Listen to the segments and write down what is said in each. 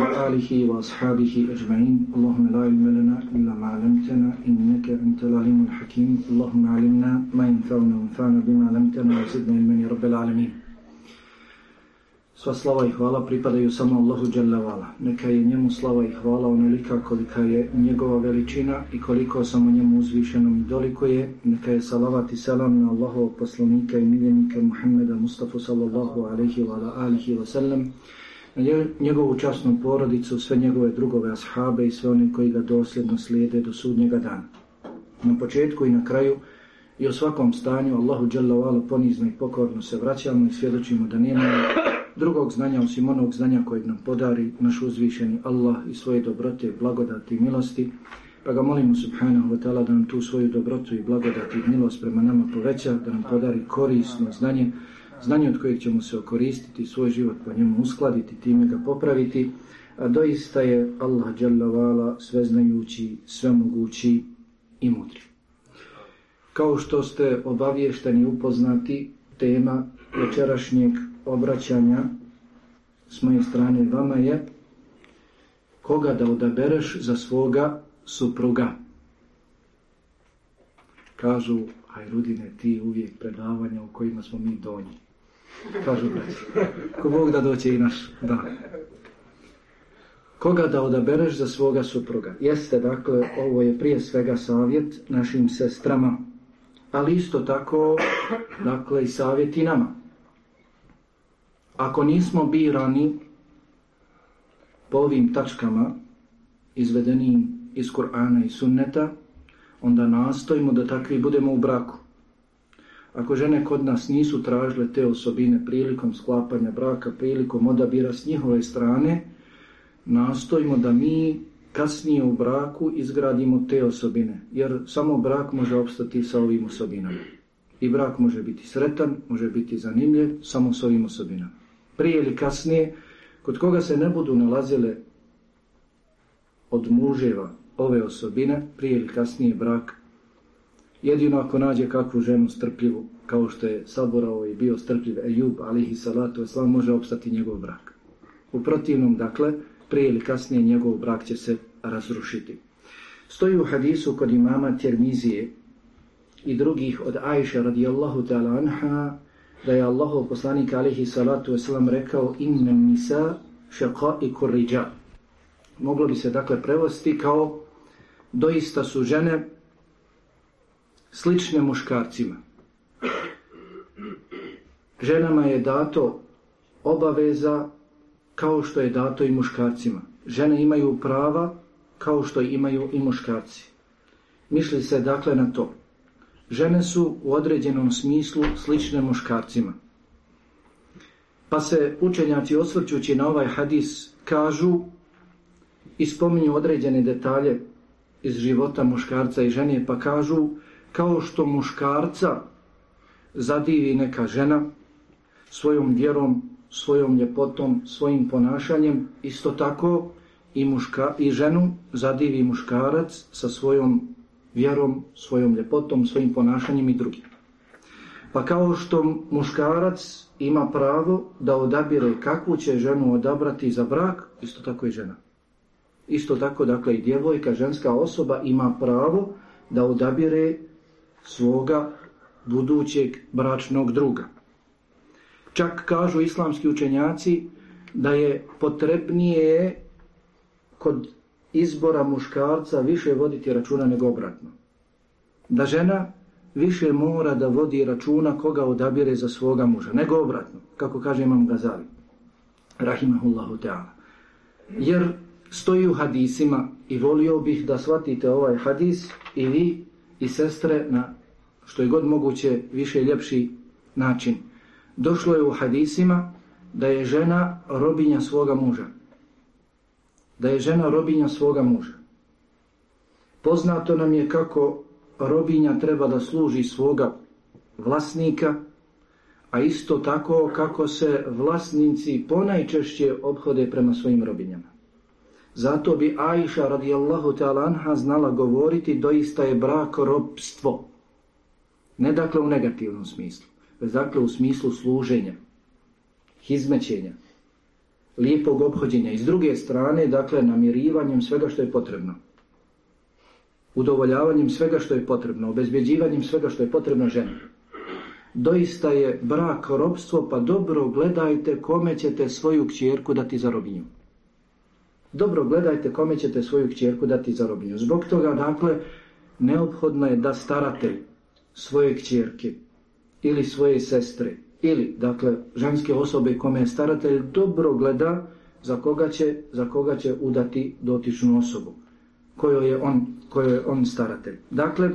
وعلى آله وأصحابه أجمعين اللهم لا علم لنا إلا ما علمتنا إنك أنت العليم الحكيم اللهم علمنا ما ينفعنا وانفعنا بما علمتنا وزدنا علما رب العالمين Sva slava i hvala pripadaju samo Allahu Đalla Neka je njemu slava i hvala onolika kolika je njegova veličina i koliko samo njemu uzvišenom i dolikuje. Neka je salavat i salam na Allahovog poslanika i miljenika Muhammeda Mustafa sallallahu alaihi wa alihi wa sallam njegovu časnu porodicu, sve njegove drugove ashabe i sve one koji ga dosljedno slijede do sudnjega dana. Na početku i na kraju i u svakom stanju Allahu Đalla ponizno i pokorno se vraćamo i svjedočimo da nema drugog znanja osim onog znanja kojeg nam podari naš uzvišeni Allah i svoje dobrote, blagodati i milosti. Pa ga molimo subhanahu wa ta'ala da nam tu svoju dobrotu i blagodati i milost prema nama poveća, da nam podari korisno znanje, znanje od kojeg ćemo se okoristiti, svoj život po njemu uskladiti, time ga popraviti. A doista je Allah sve sveznajući, svemogući i mudri. Kao što ste obaviješteni i upoznati, tema večerašnjeg obraćanja s moje strane vama je koga da odabereš za svoga supruga. Kažu, aj Rudine, ti uvijek predavanja u kojima smo mi donji. Kažu, braći, ko Bog da doće i naš dan. Koga da odabereš za svoga supruga? Jeste, dakle, ovo je prije svega savjet našim sestrama, ali isto tako, dakle, i savjet i nama. Ako nismo birani po ovim tačkama izvedenim iz Kur'ana i Sunneta, onda nastojimo da takvi budemo u braku. Ako žene kod nas nisu tražile te osobine prilikom sklapanja braka, prilikom odabira s njihove strane, nastojimo da mi kasnije u braku izgradimo te osobine, jer samo brak može opstati sa ovim osobinama. I brak može biti sretan, može biti zanimljiv samo s ovim osobinama prije ili kasnije, kod koga se ne budu nalazile od muževa ove osobine, prije ili kasnije brak, jedino ako nađe kakvu ženu strpljivu, kao što je saborao i bio strpljiv Ejub, alihi salatu islam, može opstati njegov brak. U protivnom, dakle, prije ili kasnije njegov brak će se razrušiti. Stoji u hadisu kod imama Termizije i drugih od Ajša radijallahu ta'ala anha da je Allahov poslanik alihi salatu wasalam rekao inna nisa i kurriđa. Moglo bi se dakle prevesti kao doista su žene slične muškarcima. Ženama je dato obaveza kao što je dato i muškarcima. Žene imaju prava kao što imaju i muškarci. Misli se dakle na to. Žene su u određenom smislu slične muškarcima. Pa se učenjaci osvrćući na ovaj hadis kažu i spominju određene detalje iz života muškarca i žene pa kažu kao što muškarca zadivi neka žena svojom vjerom, svojom ljepotom, svojim ponašanjem, isto tako i, muška, i ženu zadivi muškarac sa svojom vjerom, svojom ljepotom, svojim ponašanjem i drugim. Pa kao što muškarac ima pravo da odabire kakvu će ženu odabrati za brak, isto tako i žena. Isto tako, dakle, i djevojka, ženska osoba ima pravo da odabire svoga budućeg bračnog druga. Čak kažu islamski učenjaci da je potrebnije kod izbora muškarca više voditi računa nego obratno. Da žena više mora da vodi računa koga odabire za svoga muža, nego obratno, kako kaže Imam Gazali, rahimahullahu ta'ala. Jer stoji u hadisima i volio bih da shvatite ovaj hadis i vi i sestre na što je god moguće više ljepši način. Došlo je u hadisima da je žena robinja svoga muža da je žena robinja svoga muža. Poznato nam je kako robinja treba da služi svoga vlasnika, a isto tako kako se vlasnici ponajčešće obhode prema svojim robinjama. Zato bi Aisha radijallahu ta'ala anha znala govoriti doista je brak robstvo. Ne dakle u negativnom smislu, već dakle u smislu služenja, izmećenja, lijepog obhođenja. I s druge strane, dakle, namirivanjem svega što je potrebno. Udovoljavanjem svega što je potrebno, obezbjeđivanjem svega što je potrebno ženi. Doista je brak robstvo, pa dobro gledajte kome ćete svoju kćerku dati za robinju. Dobro gledajte kome ćete svoju kćerku dati za robinju. Zbog toga, dakle, neophodno je da starate svoje kćerke ili svoje sestre ili, dakle, ženske osobe kome je staratelj dobro gleda za koga će, za koga će udati dotičnu osobu kojoj je on, kojoj je on staratelj. Dakle,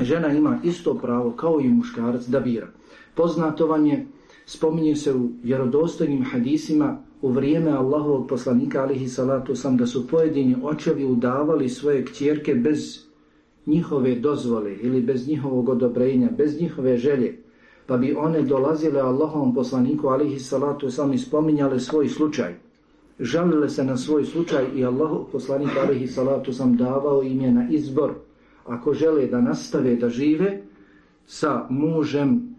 žena ima isto pravo kao i muškarac da bira. Poznato vam je, spominje se u vjerodostojnim hadisima u vrijeme Allahovog poslanika alihi salatu sam da su pojedini očevi udavali svoje kćerke bez njihove dozvole ili bez njihovog odobrenja, bez njihove želje, pa bi one dolazile Allahovom poslaniku alihi salatu sam i spominjale svoj slučaj. Žalile se na svoj slučaj i Allahov poslanik alihi salatu sam davao im je na izbor. Ako žele da nastave da žive sa mužem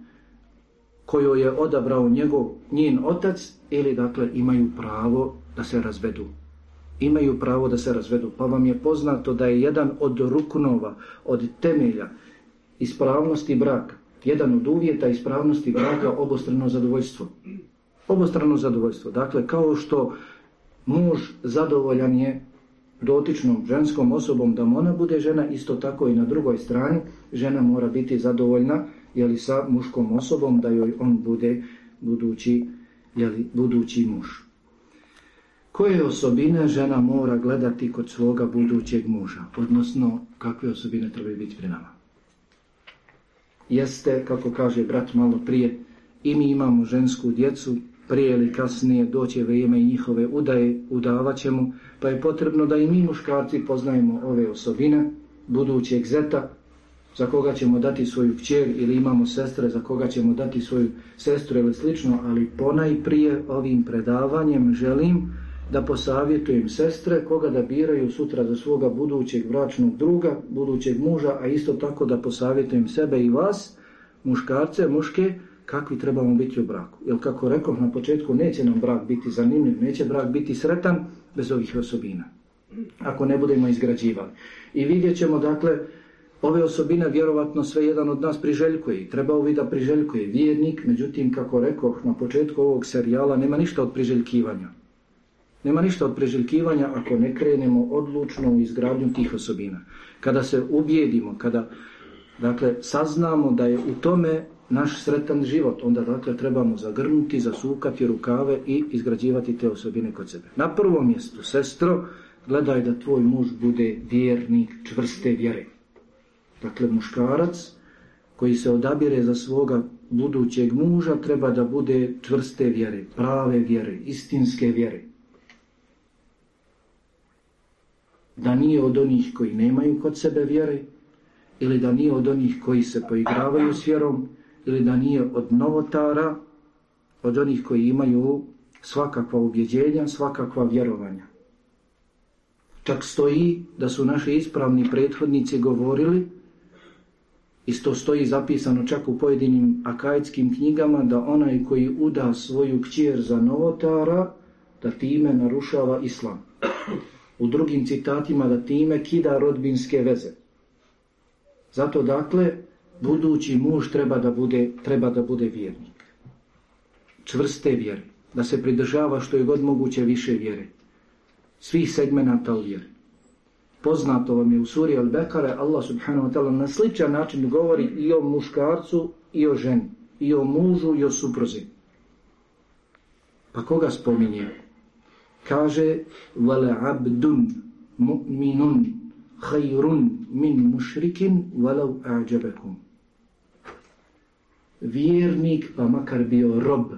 koju je odabrao njegov njen otac ili dakle imaju pravo da se razvedu. Imaju pravo da se razvedu. Pa vam je poznato da je jedan od ruknova, od temelja ispravnosti braka, jedan od uvjeta ispravnosti braka obostrano zadovoljstvo. Obostrano zadovoljstvo. Dakle, kao što muž zadovoljan je dotičnom ženskom osobom da ona bude žena, isto tako i na drugoj strani žena mora biti zadovoljna jeli, sa muškom osobom da joj on bude budući, jeli, budući muž. Koje osobine žena mora gledati kod svoga budućeg muža? Odnosno, kakve osobine trebaju biti pri nama? Jeste, kako kaže brat malo prije, i mi imamo žensku djecu, prije ili kasnije doće vrijeme i njihove udaje, udavat ćemo, pa je potrebno da i mi muškarci poznajemo ove osobine budućeg zeta, za koga ćemo dati svoju kćer ili imamo sestre za koga ćemo dati svoju sestru ili slično, ali ponajprije ovim predavanjem želim da posavjetujem sestre koga da biraju sutra za svoga budućeg bračnog druga, budućeg muža, a isto tako da posavjetujem sebe i vas, muškarce, muške, kakvi trebamo biti u braku. Jer kako rekao na početku, neće nam brak biti zanimljiv, neće brak biti sretan bez ovih osobina. Ako ne budemo izgrađivali. I vidjet ćemo, dakle, ove osobine vjerovatno sve jedan od nas priželjkuje i trebao bi da priželjkuje vjernik, međutim kako rekoh na početku ovog serijala nema ništa od priželjkivanja. Nema ništa od priželjkivanja ako ne krenemo odlučno u izgradnju tih osobina. Kada se ubijedimo, kada dakle, saznamo da je u tome naš sretan život, onda dakle trebamo zagrnuti, zasukati rukave i izgrađivati te osobine kod sebe. Na prvom mjestu, sestro, gledaj da tvoj muž bude vjernik čvrste vjere. Dakle, muškarac koji se odabire za svoga budućeg muža treba da bude čvrste vjere, prave vjere, istinske vjere. Da nije od onih koji nemaju kod sebe vjere, ili da nije od onih koji se poigravaju s vjerom, ili da nije od novotara, od onih koji imaju svakakva ubjeđenja, svakakva vjerovanja. Čak stoji da su naši ispravni prethodnici govorili Isto stoji zapisano čak u pojedinim akajskim knjigama da onaj koji uda svoju kćer za novotara, da time narušava islam. U drugim citatima da time kida rodbinske veze. Zato dakle, budući muž treba da bude, treba da bude vjernik. Čvrste vjere. Da se pridržava što je god moguće više vjere. Svih segmenata u vjeri. Poznato vam je u suri Al-Bekare, Allah subhanahu wa ta'ala na sličan način govori i o muškarcu i o ženi, i o mužu i o supruzi. Pa koga spominje? Kaže, vale abdun mu'minun khayrun min mušrikin walau a'đabekum. Vjernik, pa makar bio rob,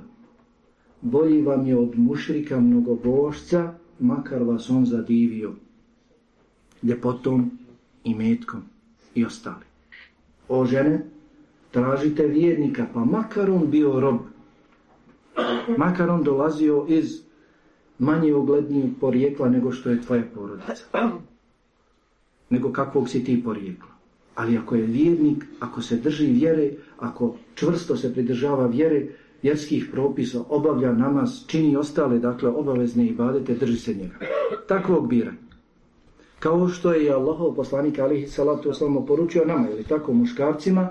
bolji vam je od mušrika mnogobošca, makar vas on zadivio ljepotom i metkom i ostali. O žene, tražite vjernika, pa makar on bio rob, makar on dolazio iz manje uglednijeg porijekla nego što je tvoja porodica. Nego kakvog si ti porijekla. Ali ako je vjernik, ako se drži vjere, ako čvrsto se pridržava vjere, vjerskih propisa, obavlja namaz, čini ostale, dakle, obavezne i badete, drži se njega. Takvog biranja. Kao što je Allahov poslanik alihi salatu oslavno poručio nama, ili tako muškarcima,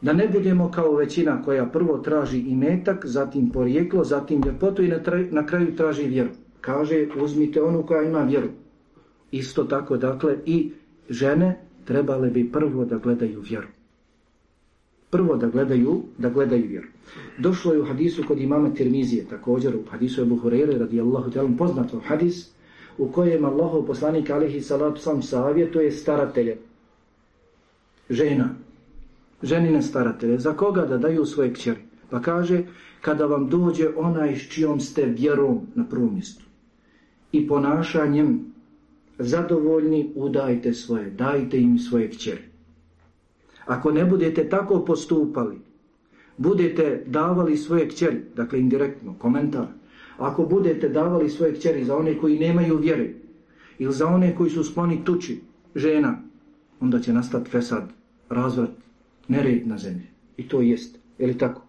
da ne budemo kao većina koja prvo traži imetak, zatim porijeklo, zatim ljepotu i na, na kraju traži vjeru. Kaže, uzmite onu koja ima vjeru. Isto tako, dakle, i žene trebale bi prvo da gledaju vjeru. Prvo da gledaju, da gledaju vjeru. Došlo je u hadisu kod imama Tirmizije, također u hadisu je Buhurere, radijallahu ta'ala, poznatom hadis, u kojem Allahov poslanik alihi salatu sam savjetuje staratelje, žena, ženine staratelje, za koga da daju svoje kćeri. Pa kaže, kada vam dođe onaj s čijom ste vjerom na prvom mjestu i ponašanjem zadovoljni, udajte svoje, dajte im svoje kćeri. Ako ne budete tako postupali, budete davali svoje kćeri, dakle indirektno, komentar, ako budete davali svoje kćeri za one koji nemaju vjere ili za one koji su skloni tuči žena, onda će nastati fesad, razvrat, nered na zemlji. I to jest. Je li tako?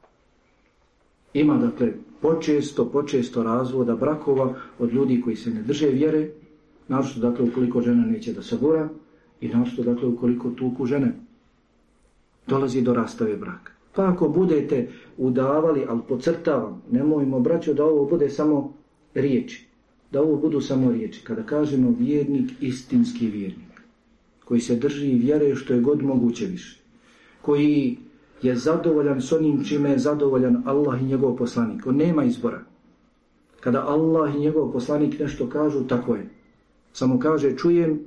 Ima, dakle, počesto, počesto razvoda brakova od ljudi koji se ne drže vjere, našto, dakle, ukoliko žena neće da se gora i našto, dakle, ukoliko tuku žene, dolazi do rastave braka. Pa ako budete udavali, ali pocrtavam, nemojmo braćo da ovo bude samo riječi. Da ovo budu samo riječi. Kada kažemo vjernik, istinski vjernik, koji se drži i vjeruje što je god moguće više, koji je zadovoljan s onim čime je zadovoljan Allah i njegov poslanik. On nema izbora. Kada Allah i njegov poslanik nešto kažu, tako je. Samo kaže, čujem,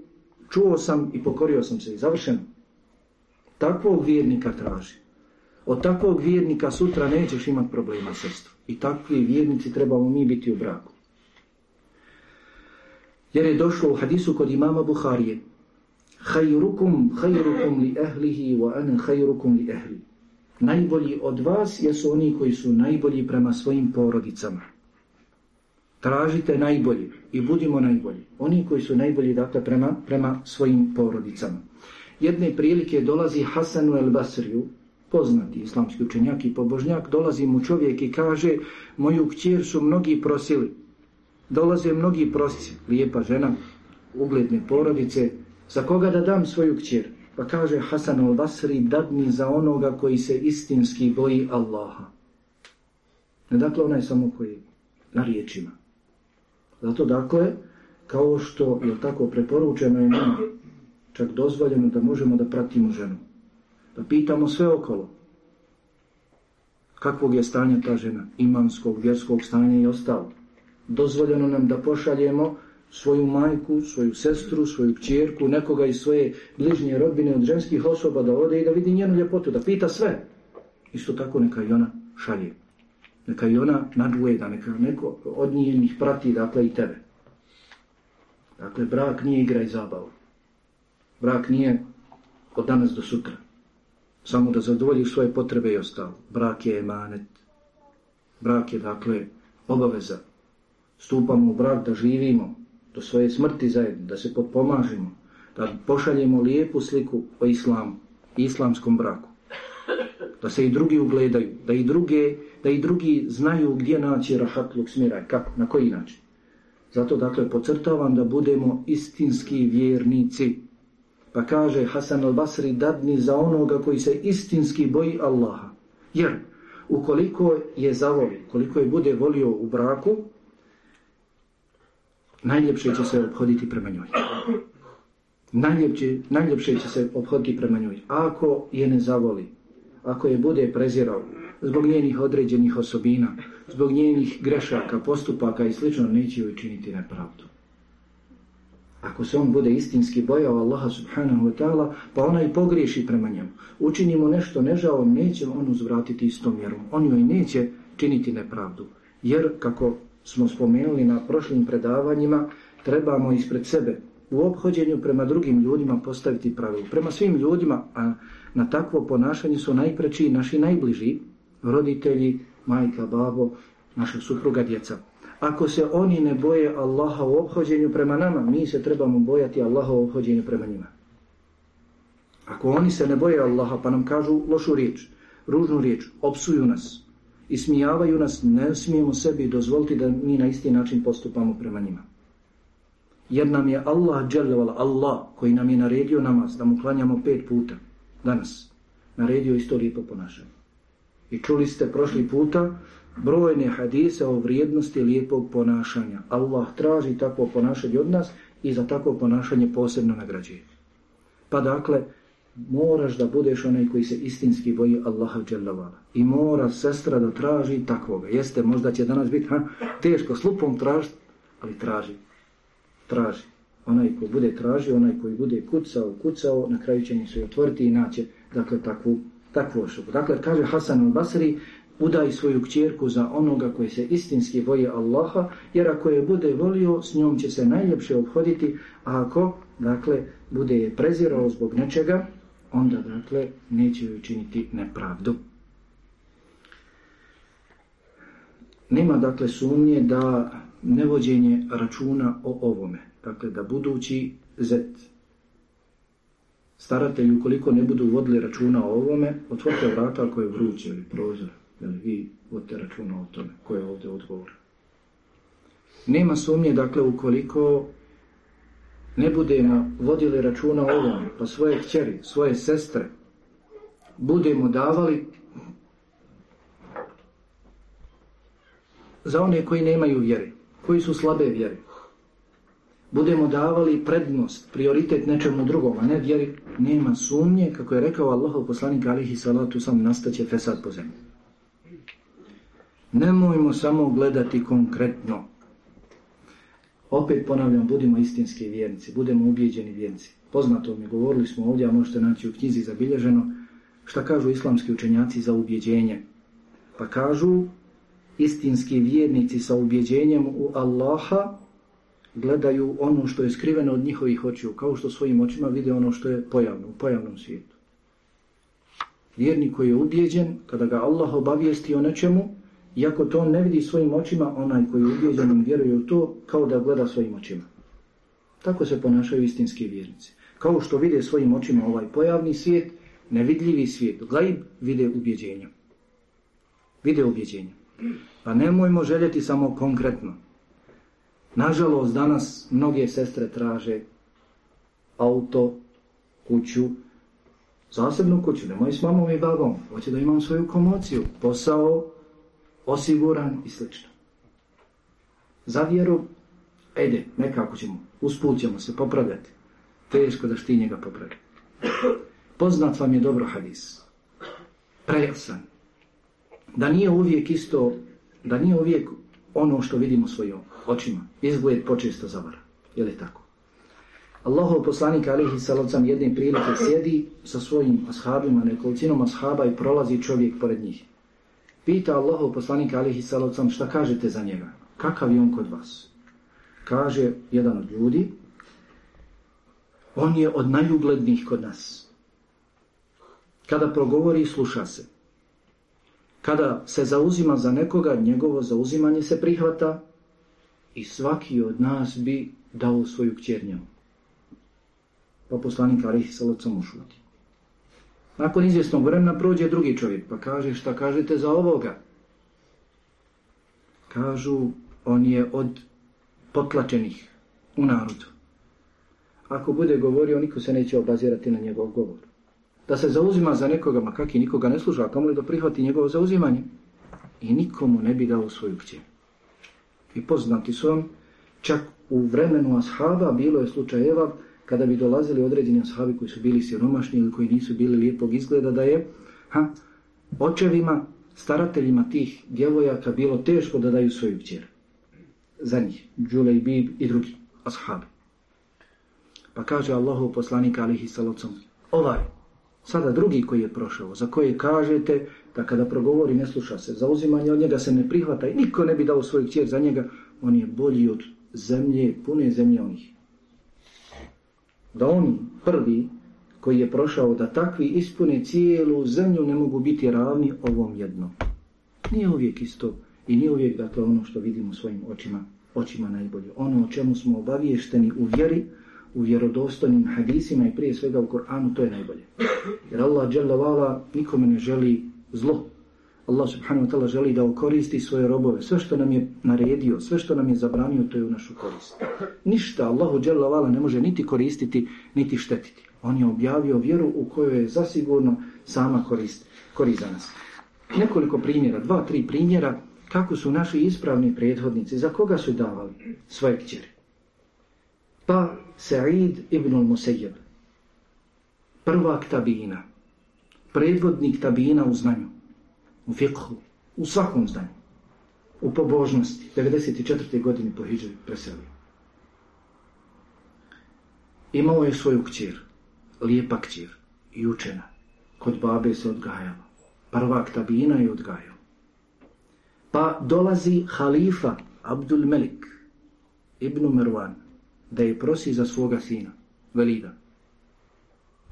čuo sam i pokorio sam se i završeno. Takvog vjernika traži. Od takvog vjernika sutra nećeš imati problema sestru. I takvi vjernici trebamo mi biti u braku. Jer je došlo u hadisu kod imama Buharije. Hajrukum, hajrukum li ehlihi wa ana hajrukum li ehli. Najbolji od vas jesu oni koji su najbolji prema svojim porodicama. Tražite najbolji i budimo najbolji. Oni koji su najbolji dakle prema, prema svojim porodicama. Jedne prilike dolazi Hasanu el Basriju, poznati islamski učenjak i pobožnjak, dolazi mu čovjek i kaže moju kćer su mnogi prosili. Dolaze mnogi prosci, lijepa žena, ugledne porodice, za koga da dam svoju kćer? Pa kaže Hasan al-Basri, dadni za onoga koji se istinski boji Allaha. Ne dakle onaj samo koji na riječima. Zato dakle, kao što je tako preporučeno je nama, čak dozvoljeno da možemo da pratimo ženu da pitamo sve okolo. Kakvog je stanja ta žena, imanskog, vjerskog stanja i ostalo. Dozvoljeno nam da pošaljemo svoju majku, svoju sestru, svoju kćerku, nekoga iz svoje bližnje rodbine od ženskih osoba da ode i da vidi njenu ljepotu, da pita sve. Isto tako neka i ona šalje. Neka i ona naduje da neka neko od njih prati, dakle i tebe. Dakle, brak nije igra i zabava. Brak nije od danas do sutra samo da zadovoljiš svoje potrebe i ostalo. Brak je emanet. Brak je, dakle, obaveza. Stupamo u brak da živimo do svoje smrti zajedno, da se potpomažimo, da pošaljemo lijepu sliku o islamu, islamskom braku. Da se i drugi ugledaju, da i, druge, da i drugi znaju gdje naći rahatluk smiraj, kako, na koji način. Zato, dakle, pocrtavam da budemo istinski vjernici, pa kaže Hasan al-Basri dadni za onoga koji se istinski boji Allaha. Jer ukoliko je zavoli, koliko je bude volio u braku, najljepše će se obhoditi prema njoj. Najljepše, najljepše će se obhoditi prema njoj. Ako je ne zavoli, ako je bude prezirao zbog njenih određenih osobina, zbog njenih grešaka, postupaka i slično, neće joj činiti nepravdu. Ako se on bude istinski bojao Allaha subhanahu wa ta'ala, pa ona i pogriješi prema njemu. Učini mu nešto nežao, neće on uzvratiti istom mjerom. On joj neće činiti nepravdu. Jer, kako smo spomenuli na prošlim predavanjima, trebamo ispred sebe u obhođenju prema drugim ljudima postaviti pravilo. Prema svim ljudima, a na takvo ponašanje su najpreći naši najbliži, roditelji, majka, babo, naša supruga, djeca. Ako se oni ne boje Allaha u obhođenju prema nama, mi se trebamo bojati Allaha u obhođenju prema njima. Ako oni se ne boje Allaha pa nam kažu lošu riječ, ružnu riječ, opsuju nas i smijavaju nas, ne smijemo sebi dozvoliti da mi na isti način postupamo prema njima. Jer nam je Allah, Allah koji nam je naredio namaz, da mu klanjamo pet puta danas, naredio isto lijepo ponašanje. I čuli ste prošli puta brojne hadise o vrijednosti lijepog ponašanja. Allah traži takvo ponašanje od nas i za takvo ponašanje posebno nagrađuje. Pa dakle, moraš da budeš onaj koji se istinski boji Allaha dželavala. I mora sestra da traži takvoga. Jeste, možda će danas biti ha, teško s lupom tražiti, ali traži. Traži. Onaj koji bude tražio, onaj koji bude kucao, kucao, na kraju će mu se otvoriti i naće dakle, takvu, takvu osobu. Dakle, kaže Hasan al-Basri, udaj svoju kćerku za onoga koji se istinski boji Allaha, jer ako je bude volio, s njom će se najljepše obhoditi, a ako, dakle, bude je prezirao zbog nečega, onda, dakle, neće joj činiti nepravdu. Nema, dakle, sumnje da nevođenje računa o ovome, dakle, da budući zet, staratelji, ukoliko ne budu vodili računa o ovome, otvorite vrata ako je vruće ili prozor, jel, vi vodite računa o tome, ko je ovdje odgovor. Nema sumnje, dakle, ukoliko ne budemo vodili računa o ovome, pa svoje kćeri, svoje sestre, budemo davali za one koji nemaju vjere, koji su slabe vjere. Budemo davali prednost, prioritet nečemu drugom, a ne vjeri, nema sumnje, kako je rekao Allahov poslanik alihi salatu sam, nastaće fesad po zemlji. Nemojmo samo gledati konkretno. Opet ponavljam, budimo istinski vjernici, budemo ubijeđeni vjernici. Poznato mi, govorili smo ovdje, a možete naći u knjizi zabilježeno, šta kažu islamski učenjaci za ubjeđenje. Pa kažu, istinski vjernici sa ubjeđenjem u Allaha gledaju ono što je skriveno od njihovih očiju, kao što svojim očima vide ono što je pojavno, u pojavnom svijetu. Vjernik koji je ubjeđen, kada ga Allah obavijesti o nečemu, iako to on ne vidi svojim očima, onaj koji je ubjeđen i vjeruje u to, kao da gleda svojim očima. Tako se ponašaju istinski vjernici. Kao što vide svojim očima ovaj pojavni svijet, nevidljivi svijet, gaib vide ubjeđenja. Vide ubjeđenja. Pa nemojmo željeti samo konkretno. Nažalost, danas mnoge sestre traže auto, kuću, zasebnu kuću, nemoj s mamom i babom, hoće da imam svoju komociju, posao, osiguran i sl. Za vjeru, ejde, nekako ćemo, usput ćemo se popravljati. Teško da šti njega popravi. Poznat vam je dobro hadis. Prejasan. Da nije uvijek isto, da nije uvijek ono što vidimo svojim očima. Izgled počesto zavara. Je li tako? Allahov poslanik alihi salocam jedne prilike sjedi sa svojim ashabima, nekolicinom ashaba i prolazi čovjek pored njih. Pita Allahov poslanik alihi salocam šta kažete za njega? Kakav je on kod vas? Kaže jedan od ljudi, on je od najuglednijih kod nas. Kada progovori, sluša se. Kada se zauzima za nekoga, njegovo zauzimanje se prihvata i svaki od nas bi dao svoju kćernju. Pa poslanik Alihi Salocom ušuti. Nakon izvjesnog vremena prođe drugi čovjek, pa kaže šta kažete za ovoga? Kažu, on je od potlačenih u narodu. Ako bude govorio, niko se neće obazirati na njegov govor. Da se zauzima za nekoga, ma i nikoga ne služa, kamo li da prihvati njegovo zauzimanje? I nikomu ne bi dao svoju kćer. I poznati su vam, čak u vremenu ashaba bilo je slučajeva kada bi dolazili određeni ashabi koji su bili siromašni ili koji nisu bili lijepog izgleda, da je ha, očevima, starateljima tih djevojaka bilo teško da daju svoju kćer. Za njih, Džulej, Bib i drugi ashabi. Pa kaže Allahu poslanika alihi salocom, ovaj, sada drugi koji je prošao, za koje kažete da kada progovori ne sluša se, za uzimanje od njega se ne prihvata i niko ne bi dao svoju kćer za njega, on je bolji od zemlje, pune zemlje onih. Da oni prvi koji je prošao da takvi ispune cijelu zemlju ne mogu biti ravni ovom jednom. Nije uvijek isto i nije uvijek dakle ono što vidimo svojim očima, očima najbolje. Ono o čemu smo obaviješteni u vjeri, u vjerodostojnim hadisima i prije svega u Koranu, to je najbolje. Jer Allah dželle nikome ne želi zlo. Allah subhanahu wa ta'ala želi da okoristi svoje robove. Sve što nam je naredio, sve što nam je zabranio, to je u našu korist. Ništa Allahu dželle ne može niti koristiti, niti štetiti. On je objavio vjeru u kojoj je zasigurno sama korist, korist za nas. Nekoliko primjera, dva, tri primjera kako su naši ispravni prethodnici, za koga su davali svoje kćeri. Pa Sa'id ibn al-Musayyib, prvak tabina, predvodnik tabina u znanju, u fikhu, u svakom znanju, u pobožnosti, 94. godine po Hidžri preselio. Imao je svoju kćer, lijepa kćer i učena. Kod babe se odgajala. Prvak tabina je odgajao. Pa dolazi halifa Abdul Melik ibn Merwan da je prosi za svoga sina, Velida.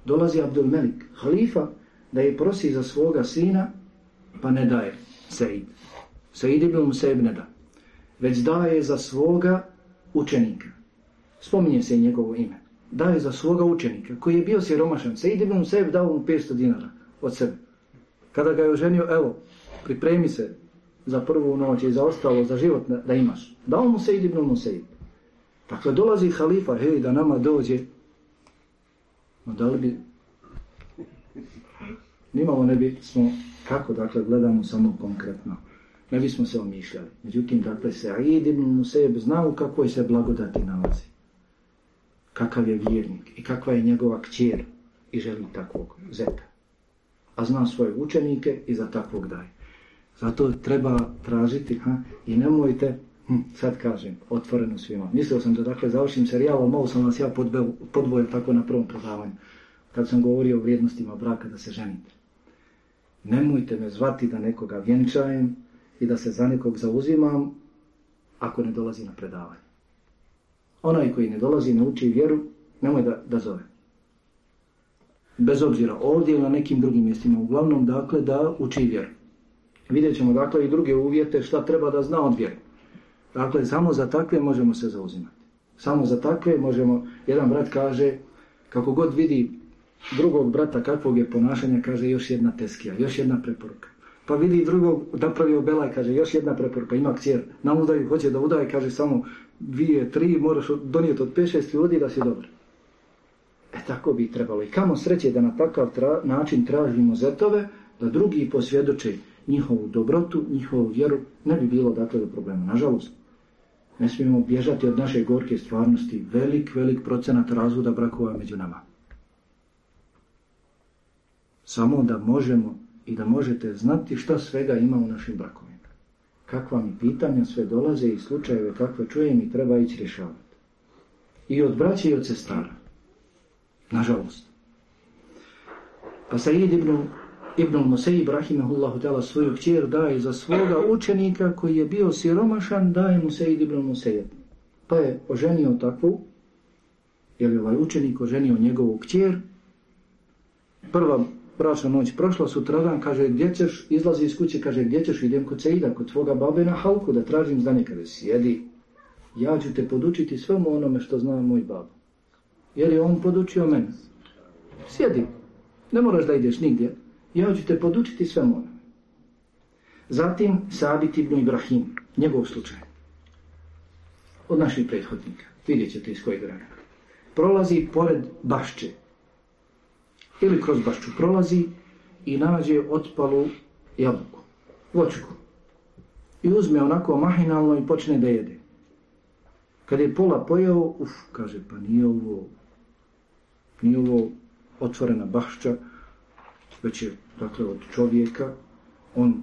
Dolazi Abdul Melik, halifa, da je prosi za svoga sina, pa ne daje Said. Said ibn Musaib ne da. Već daje za svoga učenika. Spominje se njegovo ime. Daje za svoga učenika, koji je bio siromašan. Said ibn Musaib dao mu 500 dinara od sebe. Kada ga je oženio, evo, pripremi se za prvu noć i za ostalo, za život da imaš. Dao mu Said ibn Musaib. Dakle, dolazi halifa, hej, da nama dođe. No, da li bi... Nimalo ne bi smo, kako, dakle, gledamo samo konkretno. Ne bismo se omišljali. Međutim, dakle, Sa'id ibn Musaib znao kako je se blagodati nalazi. Kakav je vjernik i kakva je njegova kćer i želi takvog zeta. A zna svoje učenike i za takvog daje. Zato treba tražiti ha, i nemojte Hm, sad kažem, otvoreno svima. Mislio sam da dakle završim serijal, ali malo sam vas ja podvojio tako na prvom predavanju. Kad sam govorio o vrijednostima braka da se ženite. Nemojte me zvati da nekoga vjenčajem i da se za nekog zauzimam ako ne dolazi na predavanje. Onaj koji ne dolazi, ne uči vjeru, nemoj da, da zove. Bez obzira ovdje ili na nekim drugim mjestima. Uglavnom, dakle, da uči vjeru. Vidjet ćemo, dakle, i druge uvjete šta treba da zna od vjeru. Dakle, samo za takve možemo se zauzimati. Samo za takve možemo, jedan brat kaže, kako god vidi drugog brata kakvog je ponašanja, kaže još jedna teskija, još jedna preporuka. Pa vidi drugog, napravio belaj, kaže još jedna preporuka, ima kćer, na udaju, hoće da udaje, kaže samo dvije, tri, moraš donijeti od 5-6 ljudi da si dobar. E tako bi trebalo. I kamo sreće da na takav tra način tražimo zetove, da drugi posvjedoče njihovu dobrotu, njihovu vjeru, ne bi bilo dakle do problema. Nažalost, ne smijemo bježati od naše gorke stvarnosti. Velik, velik procenat razvoda brakova među nama. Samo da možemo i da možete znati šta svega ima u našim brakovima. Kakva mi pitanja sve dolaze i slučajeve kakve čujem i treba ići rješavati. I od braća i od sestara. Nažalost. Pa Sajid ibn Ibn Musaib rahimahullahu ta'ala svoju kćer daje za svoga učenika koji je bio siromašan, daje mu Sejid ibn Musaib. Pa je oženio takvu, jer je ovaj učenik oženio njegovu kćer. Prva bračna noć prošla, sutradan kaže gdje ćeš, izlazi iz kuće, kaže gdje ćeš, idem kod Sejida, kod tvoga babe na halku da tražim za nekada. Sjedi, ja ću te podučiti svemu onome što zna moj babo. Jer je on podučio mene. Sjedi, ne moraš da ideš nigdje ja ću te podučiti sve onome. Zatim Sabit ibn Ibrahim, njegov slučaj. Od naših prethodnika. Vidjet ćete iz kojeg vremena. Prolazi pored bašče. Ili kroz bašču prolazi i nađe otpalu jabuku. Vočku. I uzme onako mahinalno i počne da jede. Kad je pola pojeo, uf, kaže, pa nije ovo, nije ovo otvorena bašča, već je dakle od čovjeka, on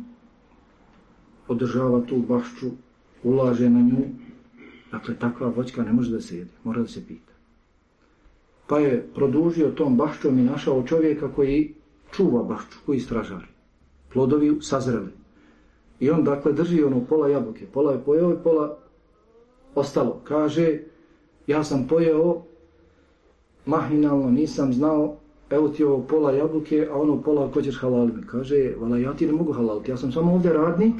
održava tu bašću, ulaže na nju, dakle takva voćka ne može da se jede, mora da se pita. Pa je produžio tom bašćom i našao čovjeka koji čuva bašću, koji stražari. Plodovi sazreli. I on dakle drži ono pola jabuke, pola je pojeo i pola ostalo. Kaže, ja sam pojeo mahinalno, nisam znao, evo ti ovo pola jabuke, a ono pola ako ćeš halaliti. Kaže, vala ja ti ne mogu halaliti, ja sam samo ovdje radnik,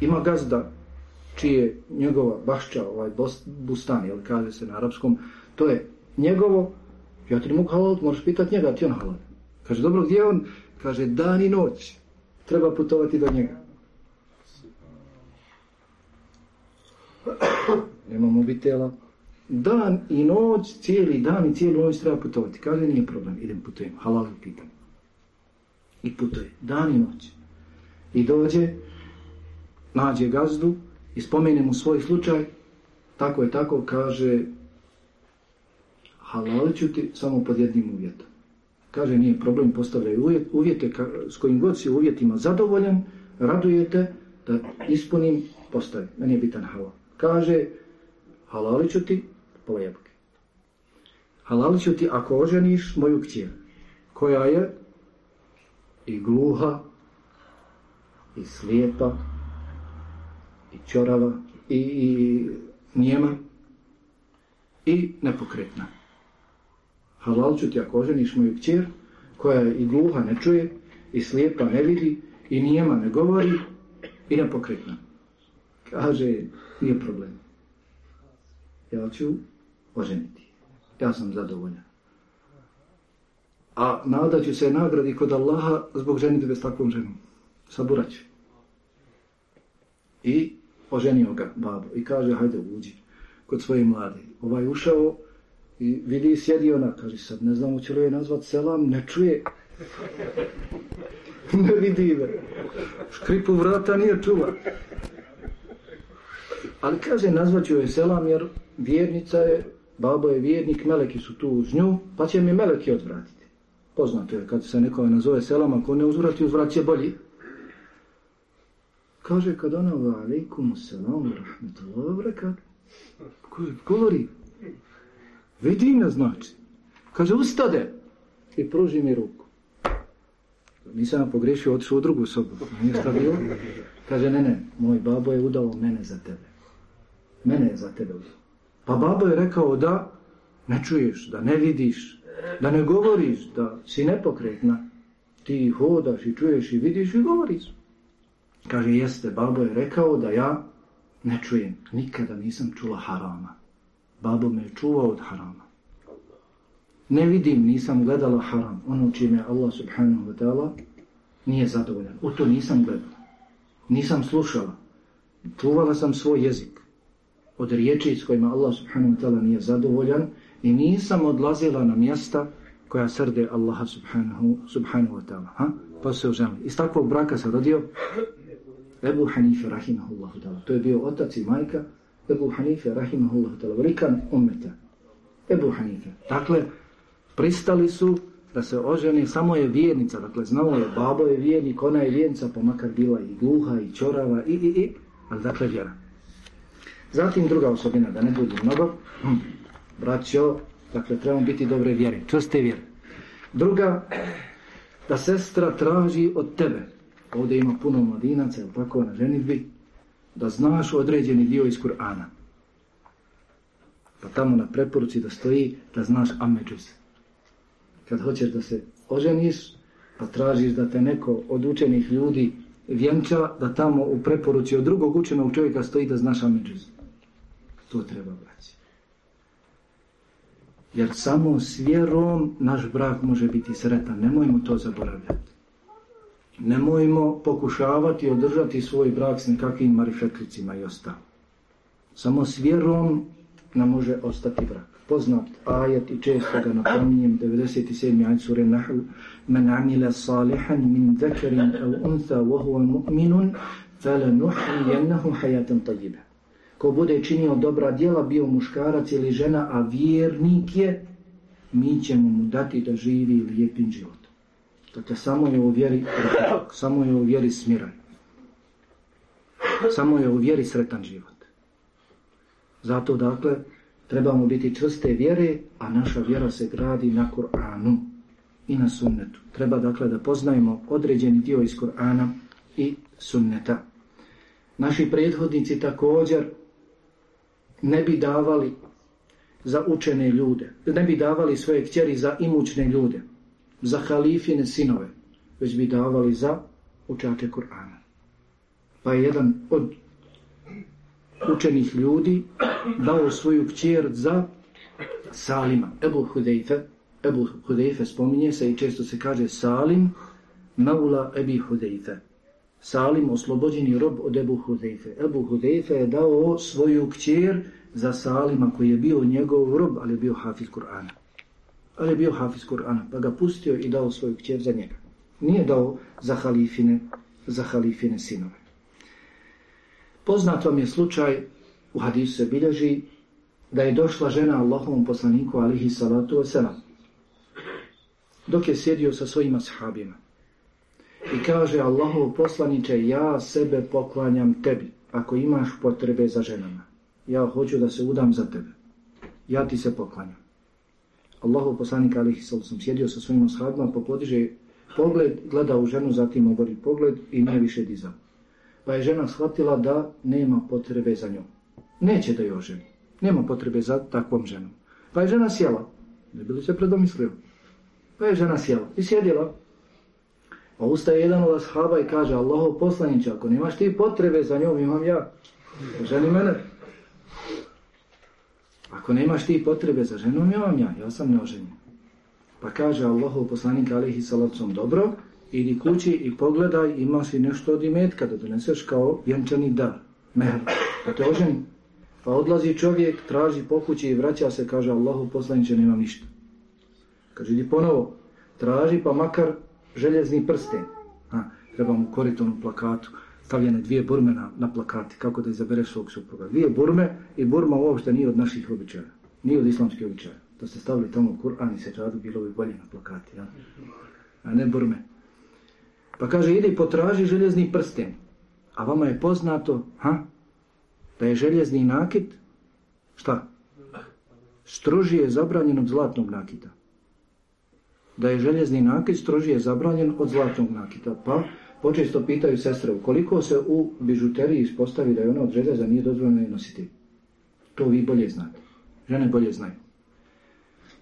ima gazda, čije njegova bašća, ovaj bustan, jel kaže se na arapskom, to je njegovo, ja ti ne mogu halaliti, moraš pitati njega, ti on halal. Kaže, dobro, gdje je on? Kaže, dan i noć, treba putovati do njega. Nema mobitela. Dan i noć, cijeli dan i cijelu noć treba putovati. Kaže, nije problem, idem putujem, halal pitam. I putuje, dan i noć. I dođe, nađe gazdu i spomene mu svoj slučaj, tako je tako, kaže, halalit ću ti samo pod jednim uvjetom. Kaže, nije problem, postavljaju uvjet, uvjete s kojim god si uvjetima zadovoljan, radujete da ispunim, postavi. Meni je bitan halal. Kaže, halalit ću ti pola jabuke. Halalit ću ti ako oženiš moju kćer, koja je i gluha, i slijepa, i čorava, i, i njema, i nepokretna. Halal ću ti ako oženiš moju kćer, koja je i gluha ne čuje, i slijepa ne vidi, i njema ne govori, i nepokretna. Kaže, nije problem. Ja ću oženiti. Ja sam zadovoljan. A nada ću se nagradi kod Allaha zbog ženitve s takvom ženom. Saburaću. I oženio ga babo. I kaže, hajde uđi kod svoje mlade. Ovaj ušao i vidi sjedi ona. Kaže, sad ne znam uće li je nazvat selam, ne čuje. ne vidi me. Škripu vrata nije čula. Ali kaže, nazvat ću je selam jer vjernica je, babo je vjernik, meleki su tu uz nju, pa će mi meleki odvratiti. Poznato je, kad se nekome nazove selam, ako ne uzvrati, uzvrat će bolji. Kaže, kad ona va alaikum selam, rahmetullahi vrekat, govori, vidi me znači. Kaže, ustade i pruži mi ruku. Nisam ja pogrešio, otišao u drugu sobu. Nije šta bilo? Kaže, ne, ne, moj babo je udao mene za tebe. Mene je za tebe udao. Pa babo je rekao da ne čuješ, da ne vidiš, da ne govoriš, da si nepokretna. Ti hodaš i čuješ i vidiš i govoriš. Kaže, jeste, babo je rekao da ja ne čujem. Nikada nisam čula harama. Babo me je čuvao od harama. Ne vidim, nisam gledala haram. Ono čime Allah subhanahu wa ta'ala nije zadovoljan. U to nisam gledala. Nisam slušala. Čuvala sam svoj jezik od riječi s kojima Allah subhanahu wa ta'ala nije zadovoljan i nisam odlazila na mjesta koja srde Allaha subhanahu, subhanahu wa ta'ala. Ha? Pa se oženili. Iz takvog braka se rodio Ebu Hanife rahimahullahu ta'ala. To je bio otac i majka Ebu Hanife rahimahullahu ta'ala. Velikan ummeta. Ebu Hanife. Dakle, pristali su da se oženi, samo je vjernica, dakle znao je, babo je vjernik, ona je vjernica, pa makar bila i gluha i čorava i, i, i, ali dakle vjera. Zatim druga osobina, da ne budu mnogo, hm, braćo, dakle trebamo biti dobre vjere, čvrste vjere. Druga, da sestra traži od tebe, ovdje ima puno mladinaca, ili tako, na ženitbi, da znaš određeni dio iz Kur'ana. Pa tamo na preporuci da stoji da znaš ameđus. Kad hoćeš da se oženiš, pa tražiš da te neko od učenih ljudi vjenča, da tamo u preporuci od drugog učenog čovjeka stoji da znaš ameđus. To treba braći. Jer samo s vjerom naš brak može biti sretan. Nemojmo to zaboravljati. Nemojmo pokušavati održati svoj brak s nekakvim marifetlicima i ostalo. Samo s vjerom nam može ostati brak. Poznat ajet i često ga napominjem 97. ajet sure Nahl Men amila salihan min zakarin al untha wa huwa mu'minun fala nuhyiyannahu hayatan tayyibah ko bude činio dobra djela, bio muškarac ili žena, a vjernik je, mi ćemo mu dati da živi lijepim životom. Dakle, samo je u vjeri, samo je u vjeri smiran. Samo je u vjeri sretan život. Zato, dakle, trebamo biti čvrste vjere, a naša vjera se gradi na Kur'anu i na sunnetu. Treba, dakle, da poznajemo određeni dio iz Kur'ana i sunneta. Naši prethodnici također ne bi davali za učene ljude. Ne bi davali svoje kćeri za imućne ljude, za halifine sinove, već bi davali za učake Kur'ana. Pa je jedan od učenih ljudi dao svoju kćer za Salima, Ebu Hudejfe. Ebu Hudejfe spominje se i često se kaže Salim, Maula Ebi Hudejfe. Salim, oslobođeni rob od Ebu Hudejfe. Ebu Hudejfe je dao svoju kćer za Salima koji je bio njegov rob, ali je bio hafiz Kur'ana. Ali je bio hafiz Kur'ana, pa ga pustio i dao svoju kćer za njega. Nije dao za halifine, za halifine sinove. Poznat vam je slučaj, u hadisu se bilježi, da je došla žena Allahovom poslaniku alihi salatu wasalam. Dok je sjedio sa svojima sahabima. I kaže Allahov poslaniče, ja sebe poklanjam tebi, ako imaš potrebe za ženama. Ja hoću da se udam za tebe. Ja ti se poklanjam. Allahov poslanik alihi salatu sjedio sa svojima sahabima, popodiže pogled, gleda u ženu, zatim obori pogled i nije više dizao. Pa je žena shvatila da nema potrebe za njom. Neće da joj ženi. Nema potrebe za takvom ženom. Pa je žena sjela. Ne bi li se predomislio? Pa je žena sjela i sjedila. A ustaje jedan od ashaba i kaže Allaho poslaniće, ako nemaš ti potrebe za njom, imam ja. Ženi mene. Ako nemaš ti potrebe za ženom, imam ja. Ja sam neoženjen. Pa kaže Allahov poslanik alihi salacom dobro, idi kući i pogledaj imaš li nešto od imetka da doneseš kao vjenčani dar. Mehr. Pa te oženi. Pa odlazi čovjek, traži po kući i vraća se, kaže Allahu poslaniće, nemam ništa. Kaže, idi ponovo, traži pa makar željezni prsten. Ha, treba mu koritonu plakatu, stavljene dvije burme na, na plakati, kako da izabereš svog supruga. Dvije burme i burma uopšte nije od naših običaja, nije od islamskih običaja. Da ste stavili tamo Kur'an i seđadu, bilo bi bolje na plakati, ja? a ne burme. Pa kaže, ide potraži željezni prsten. A vama je poznato, ha, da je željezni nakit, šta? Strožije zabranjen od zlatnog nakita. Da je željezni nakit strožije zabranjen od zlatnog nakita. Pa počesto pitaju sestre, koliko se u bižuteriji ispostavi da je ona od željeza nije dozvoljena i nositi. To vi bolje znate. Žene bolje znaju.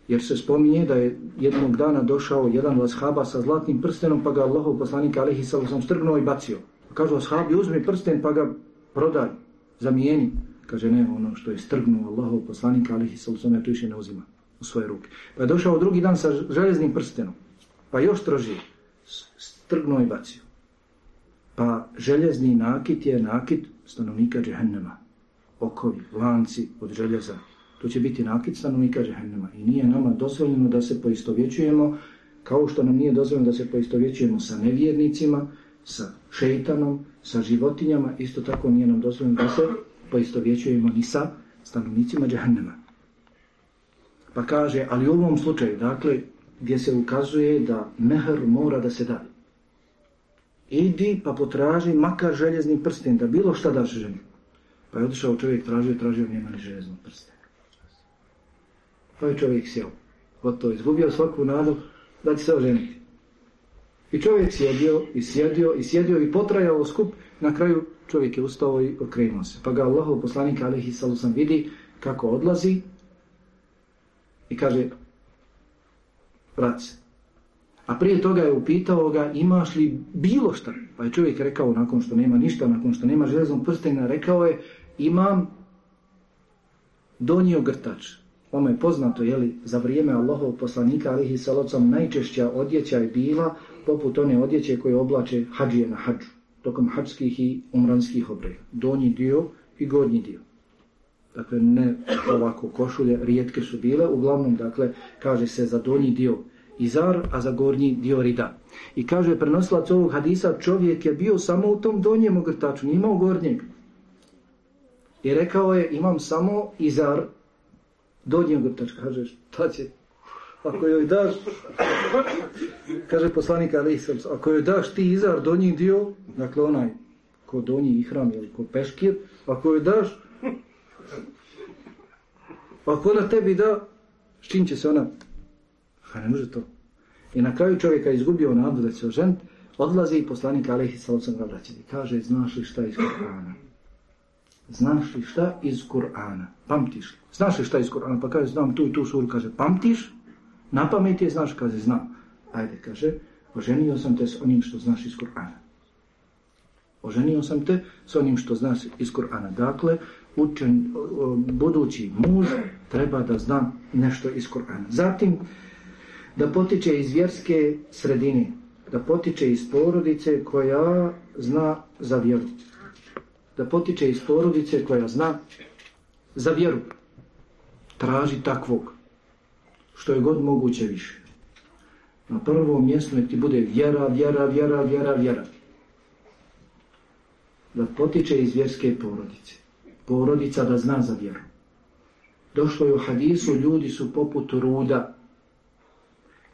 Jer se spominje da je jednog dana došao jedan od ashaba sa zlatnim prstenom, pa ga Allahov poslanik alihi sallam strgnuo i bacio. Kažu ashabi, uzmi prsten pa ga prodaj zamijeni. Kaže, ne, ono što je strgnuo Allahov poslanika, ali se u to više ne uzima u svoje ruke. Pa je došao drugi dan sa železnim prstenom, pa još strožije, strgnuo i bacio. Željezni nakit je nakit stanovnika džehennema. Okovi, lanci od željeza. To će biti nakit stanovnika džehennema. I nije nama dozvoljeno da se poistovjećujemo, kao što nam nije dozvoljeno da se poistovjećujemo sa nevjernicima, sa šeitanom, sa životinjama, isto tako nije nam dozvoljeno da se poistovjećujemo ni sa stanovnicima džahnema. Pa kaže, ali u ovom slučaju, dakle, gdje se ukazuje da mehr mora da se da. Idi pa potraži makar željezni prsten, da bilo šta daš ženi. Pa je otišao čovjek, tražio, tražio, nema ni željeznog prsten. Pa je čovjek sjeo. Gotovo, izgubio svaku nadu da će se oženiti. I čovjek sjedio i sjedio i sjedio i potrajao skup. Na kraju čovjek je ustao i okrenuo se. Pa ga Allahov poslanik Alehi sam vidi kako odlazi i kaže vrat se. A prije toga je upitao ga imaš li bilo šta? Pa je čovjek rekao nakon što nema ništa, nakon što nema železnog prstena, rekao je imam donio grtač. Ono je poznato, jeli, za vrijeme Allahov poslanika, alihi salocom, najčešća odjeća je bila poput one odjeće koje oblače hađije na hađu, tokom hađskih i umranskih obreja. Donji dio i gornji dio. Dakle, ne ovako košulje, rijetke su bile, uglavnom, dakle, kaže se za donji dio izar, a za gornji dio rida. I kaže prenosilac ovog hadisa, čovjek je bio samo u tom donjem ogrtaču, nije imao gornjeg. I rekao je, imam samo izar, donji ogrtač. Kaže, šta će ako joj daš, kaže poslanik Ali ako joj daš ti izar donji dio, dakle onaj ko donji ihram ili ko peškir, ako joj daš, ako ona tebi da, s čim će se ona? Pa ne može to. I na kraju čovjeka izgubio nadu da će ožent, odlazi i poslanik Alehi Salocom ga vraća. Kaže, znaš li šta iz Kur'ana? znaš li šta iz Kur'ana? Pamtiš li? Znaš li šta iz Kur'ana? Pa kaže, znam tu i tu suru, kaže, pamtiš? Na pamet je, znaš, kaže, znam. Ajde, kaže, oženio sam te s onim što znaš iz Kur'ana. Oženio sam te s onim što znaš iz Kur'ana. Dakle, učen, budući muž treba da zna nešto iz Kur'ana. Zatim, da potiče iz vjerske sredine, da potiče iz porodice koja zna za vjeru. Da potiče iz porodice koja zna za vjeru. Traži takvog, što je god moguće više. Na prvom mjestu ti bude vjera, vjera, vjera, vjera, vjera. Da potiče iz vjerske porodice. Porodica da zna za vjeru. Došlo je u hadisu, ljudi su poput ruda,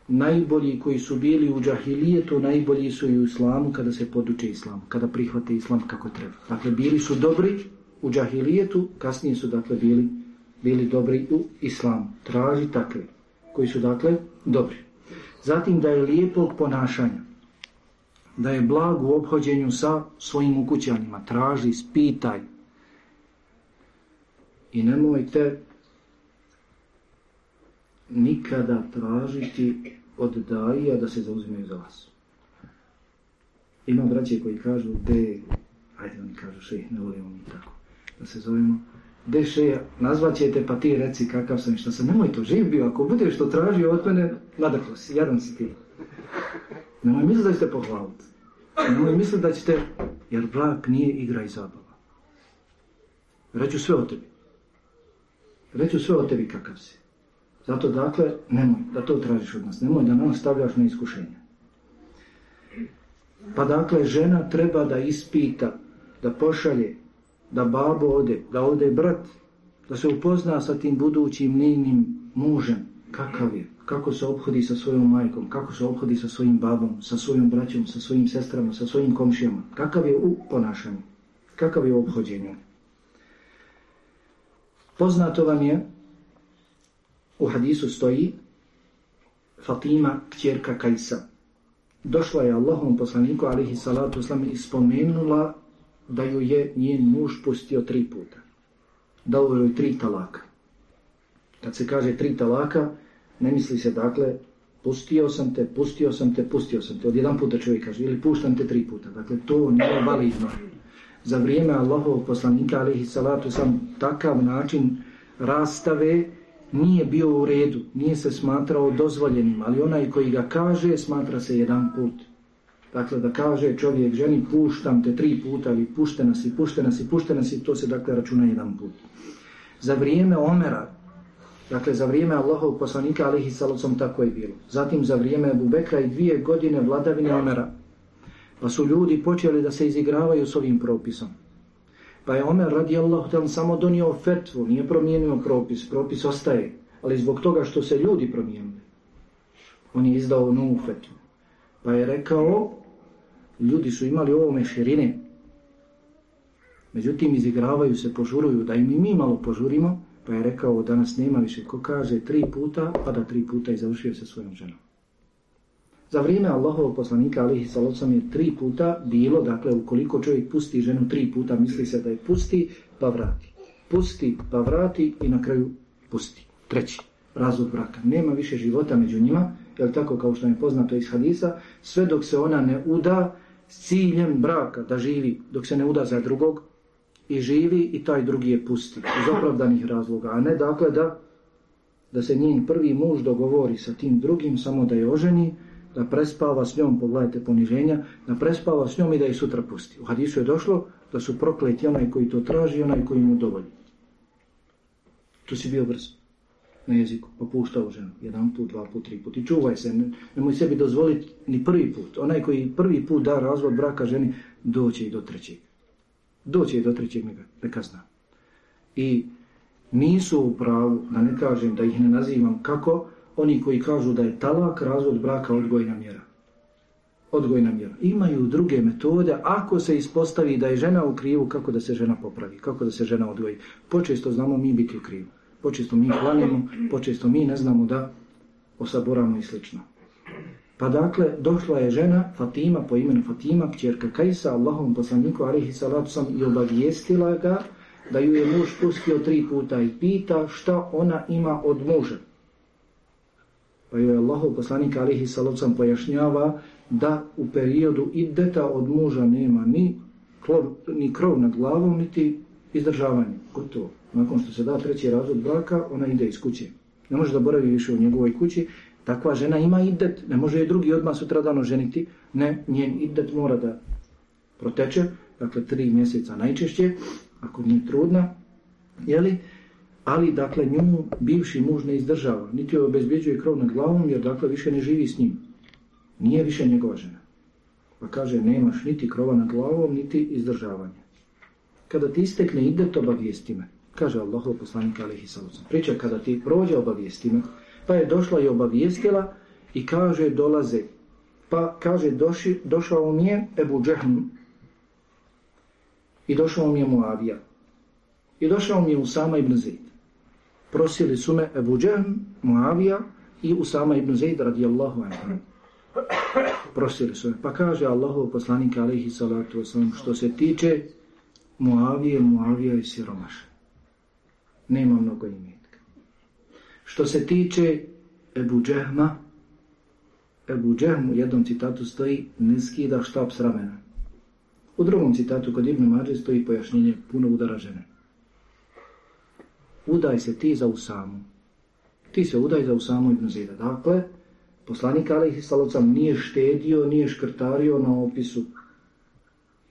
najbolji koji su bili u džahilijetu, najbolji su i u islamu kada se poduče islamu, kada prihvate islam kako treba. Dakle, bili su dobri u džahilijetu, kasnije su dakle bili, bili dobri u islamu. Traži takve, koji su dakle dobri. Zatim da je lijepog ponašanja, da je blag u obhođenju sa svojim ukućanima, traži, spitaj. I nemojte nikada tražiti od daija da se zauzimaju za vas. Ima braće koji kažu, de, ajde oni kažu še, ne volimo mi tako, da se zovemo, de še, nazvat ćete pa ti reci kakav sam i šta sam, nemoj to, živ bio, ako budeš što tražio od mene, nadaklo si, jadan si ti. Nemoj misliti da ćete pohvaliti. Nemoj misliti da ćete, jer brak nije igra i zabava. Reću sve o tebi. Reću sve o tebi kakav si. Zato dakle, nemoj da to tražiš od nas, nemoj da nas stavljaš na iskušenje. Pa dakle, žena treba da ispita, da pošalje, da babo ode, da ode brat, da se upozna sa tim budućim njenim mužem, kakav je, kako se obhodi sa svojom majkom, kako se obhodi sa svojim babom, sa svojom braćom, sa svojim sestrama, sa svojim komšijama, kakav je u ponašanju, kakav je u obhođenju. Poznato vam je u hadisu stoji Fatima, kćerka Kajsa. Došla je Allahom poslaniku, alihi salatu islam, i spomenula da ju je njen muž pustio tri puta. Dao joj tri talaka. Kad se kaže tri talaka, ne misli se dakle, pustio sam te, pustio sam te, pustio sam te. Od jedan puta čovjek kaže, ili puštam te tri puta. Dakle, to nije validno. Za vrijeme Allahovog poslanika, alihi salatu sam takav način rastave nije bio u redu, nije se smatrao dozvoljenim, ali onaj koji ga kaže, smatra se jedan put. Dakle, da kaže čovjek ženi, puštam te tri puta, ali puštena si, puštena si, puštena si, to se dakle računa jedan put. Za vrijeme Omera, dakle za vrijeme Allahov poslanika, alihi salocom, tako je bilo. Zatim za vrijeme Bubekra i dvije godine vladavine Omera, pa su ljudi počeli da se izigravaju s ovim propisom. Pa je Omer radijallahu ta'ala samo donio fetvu, nije promijenio propis, propis ostaje, ali zbog toga što se ljudi promijenili. On je izdao novu fetvu. Pa je rekao, ljudi su imali ovome širine, međutim izigravaju se, požuruju, da im i mi malo požurimo, pa je rekao, danas nema više, ko kaže tri puta, pa da tri puta i završio se svojom ženom. Za vrijeme Allahovog poslanika alihi salocom je tri puta bilo, dakle ukoliko čovjek pusti ženu tri puta, misli se da je pusti pa vrati. Pusti pa vrati i na kraju pusti. Treći, razvod braka. Nema više života među njima, jer tako kao što je poznato iz hadisa, sve dok se ona ne uda s ciljem braka da živi, dok se ne uda za drugog i živi i taj drugi je pusti iz opravdanih razloga, a ne dakle da da se njen prvi muž dogovori sa tim drugim samo da je oženi, da prespava s njom, pogledajte poniženja, da prespava s njom i da ih sutra pusti. U hadisu je došlo da su prokleti onaj koji to traži i onaj koji mu dovolji. Tu si bio brz na jeziku, pa puštao ženu, jedan put, dva put, tri put i čuvaj se, ne, nemoj sebi dozvoliti ni prvi put. Onaj koji prvi put da razvod braka ženi, doće i do trećeg. Doće i do trećeg, neka, neka zna. I nisu u pravu, da ne kažem, da ih ne nazivam kako, oni koji kažu da je talak, razvod braka, odgojna mjera. Odgojna mjera. Imaju druge metode, ako se ispostavi da je žena u krivu, kako da se žena popravi, kako da se žena odgoji. Počesto znamo mi biti u krivu. Počesto mi planimo, počesto mi ne znamo da osaboramo i slično. Pa dakle, došla je žena Fatima po imenu Fatima, kćerka Kajsa, Allahom poslaniku, alihi salatu sam, i obavijestila ga da ju je muž pustio tri puta i pita šta ona ima od muža. Pa joj Allahov poslanik alihi salovcam pojašnjava da u periodu ideta od muža nema ni, klov, ni krov nad glavom, niti izdržavanje. Gotovo. Nakon što se da treći razvod braka, ona ide iz kuće. Ne može da boravi više u njegovoj kući. Takva žena ima idet, ne može je drugi odmah sutra dano ženiti. Ne, njen idet mora da proteče, dakle tri mjeseca najčešće, ako nije trudna, jeli? Ali dakle nju bivši muž ne izdržava, niti joj obezbjeđuje krov nad glavom, jer dakle više ne živi s njim. Nije više njegova žena. Pa kaže, nemaš niti krova nad glavom, niti izdržavanja. Kada ti istekne ide, to obavijesti me. Kaže Allahov poslanik alihi sallam. Priča kada ti prođe obavijesti me. Pa je došla i obavijestila i kaže dolaze. Pa kaže doši, došao mi je Ebu Džehm i došao mi je Muavija. I došao mi je Usama ibn Zaid. Prosili su me Ebu Džehm, Muavija i Usama ibn Zaid radijallahu anhu. Prosili su me. Pa kaže Allahov poslanik alaihi salatu wasalam što se tiče Muavije, Muavija je siromaš. Nema mnogo imetka. Što se tiče Ebu Džehma, Ebu Džehm u jednom citatu stoji ne skida štab s ramena. U drugom citatu kod Ibn Mađe stoji pojašnjenje puno udara žene. Udaj se ti za Usamu. Ti se udaj za Usamu Ibn Zida. Dakle, poslanik Alihi Salovcam nije štedio, nije škrtario na opisu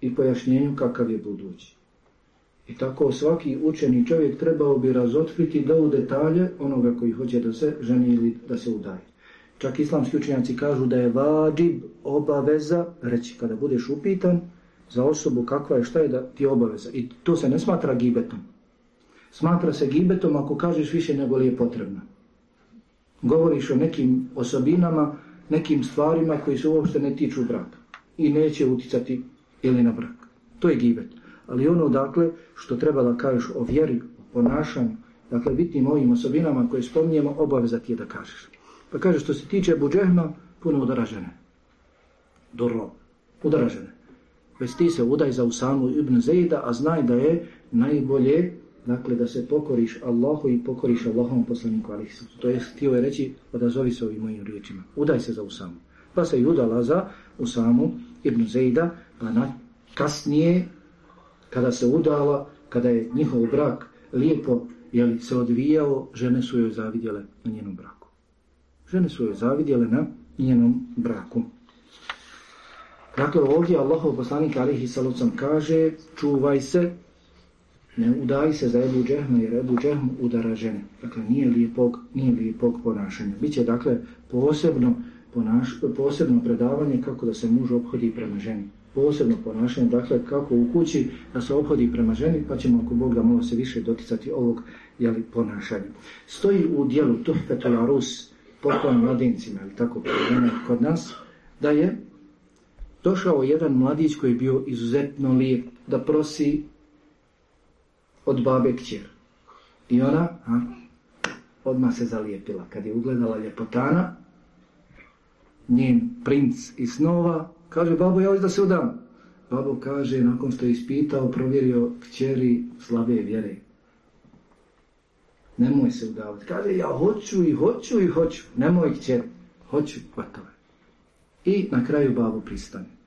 i pojašnjenju kakav je budući. I tako svaki učeni čovjek trebao bi razotkriti da u detalje onoga koji hoće da se ženi ili da se udaje. Čak islamski učenjaci kažu da je vađib obaveza, reći kada budeš upitan, za osobu kakva je, šta je da ti obaveza. I to se ne smatra gibetom. Smatra se gibetom ako kažeš više nego li je potrebno. Govoriš o nekim osobinama, nekim stvarima koji se uopšte ne tiču braka i neće uticati ili na brak. To je gibet. Ali ono, dakle, što treba da kažeš o vjeri, o ponašanju, dakle, bitnim ovim osobinama koje spominjemo, obaveza ti je da kažeš. Pa kaže, što se tiče Buđehma, puno udaražene. Dorlo. Udaražene. Već ti se udaj za Usamu ibn Zejda, a znaj da je najbolje, dakle, da se pokoriš Allahu i pokoriš Allahom poslaniku alihi To je htio je reći, odazovi se ovim mojim riječima. Udaj se za Usamu. Pa se i udala za Usamu ibn Zejda, pa na, kasnije, kada se udala, kada je njihov brak lijepo jeli, se odvijao, žene su joj zavidjele na njenom braku. Žene su joj zavidjele na njenom braku. Dakle, ovdje Allahov poslanik alihi salucam kaže čuvaj se, ne udaj se za Ebu Džehma jer Ebu Džehm udara žene. Dakle, nije lijepog, nije lijepog ponašanja. Biće, dakle, posebno, ponaš, posebno predavanje kako da se muž obhodi prema ženi. Posebno ponašanje, dakle, kako u kući da se obhodi prema ženi, pa ćemo ako Bog da malo se više doticati ovog jeli, ponašanja. Stoji u dijelu Tuhfetul Arus, poklon mladincima, ili tako kod nas, da je došao jedan mladić koji je bio izuzetno lijep da prosi od babe kćer. I ona a, odmah se zalijepila. Kad je ugledala ljepotana, njen princ iz snova, kaže, babo, ja da se udam. Babo kaže, nakon što je ispitao, provjerio kćeri slabe vjere. Nemoj se udavati. Kaže, ja hoću i hoću i hoću. Nemoj kćer, hoću, gotovo. I na kraju babo pristane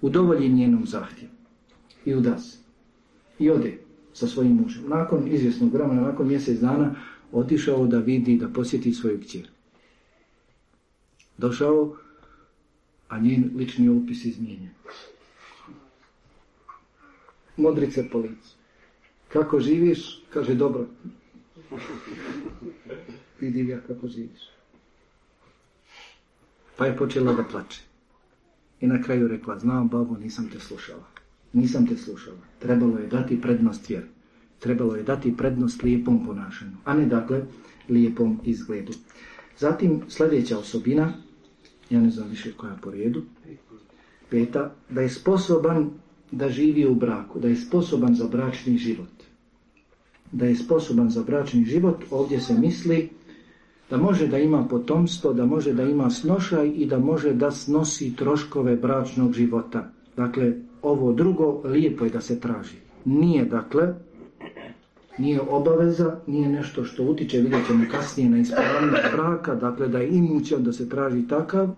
udovolji njenom zahtjevu i uda se. I ode sa svojim mužem. Nakon izvjesnog vremena, nakon mjesec dana, otišao da vidi, da posjeti svoju kćer. Došao, a njen lični opis izmijenjen. Modrice po licu. Kako živiš? Kaže, dobro. Vidi ga kako živiš. Pa je počela da plače. I na kraju rekla, znam babo, nisam te slušala. Nisam te slušala. Trebalo je dati prednost vjeru. Trebalo je dati prednost lijepom ponašanju, a ne dakle lijepom izgledu. Zatim sljedeća osobina, ja ne znam više koja po redu, peta, da je sposoban da živi u braku, da je sposoban za bračni život. Da je sposoban za bračni život, ovdje se misli da može da ima potomstvo, da može da ima snošaj i da može da snosi troškove bračnog života. Dakle, ovo drugo lijepo je da se traži. Nije, dakle, Nije obaveza, nije nešto što utiče, vidjet ćemo kasnije na ispravnost braka, dakle da je imućan da se traži takav,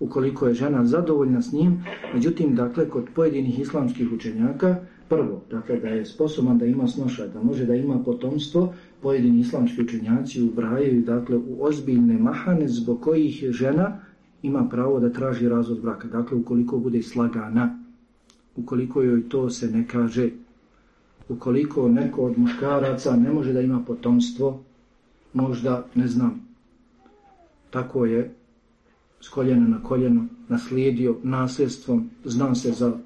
ukoliko je žena zadovoljna s njim. Međutim, dakle, kod pojedinih islamskih učenjaka, prvo, dakle, da je sposoban da ima snošaj, da može da ima potomstvo, pojedini islamski učenjaci ubrajaju, dakle, u ozbiljne mahane zbog kojih žena ima pravo da traži razvod braka. Dakle, ukoliko bude slagana, ukoliko joj to se ne kaže, ukoliko neko od muškaraca ne može da ima potomstvo, možda, ne znam, tako je s koljena na koljeno naslijedio nasljedstvom, zna se za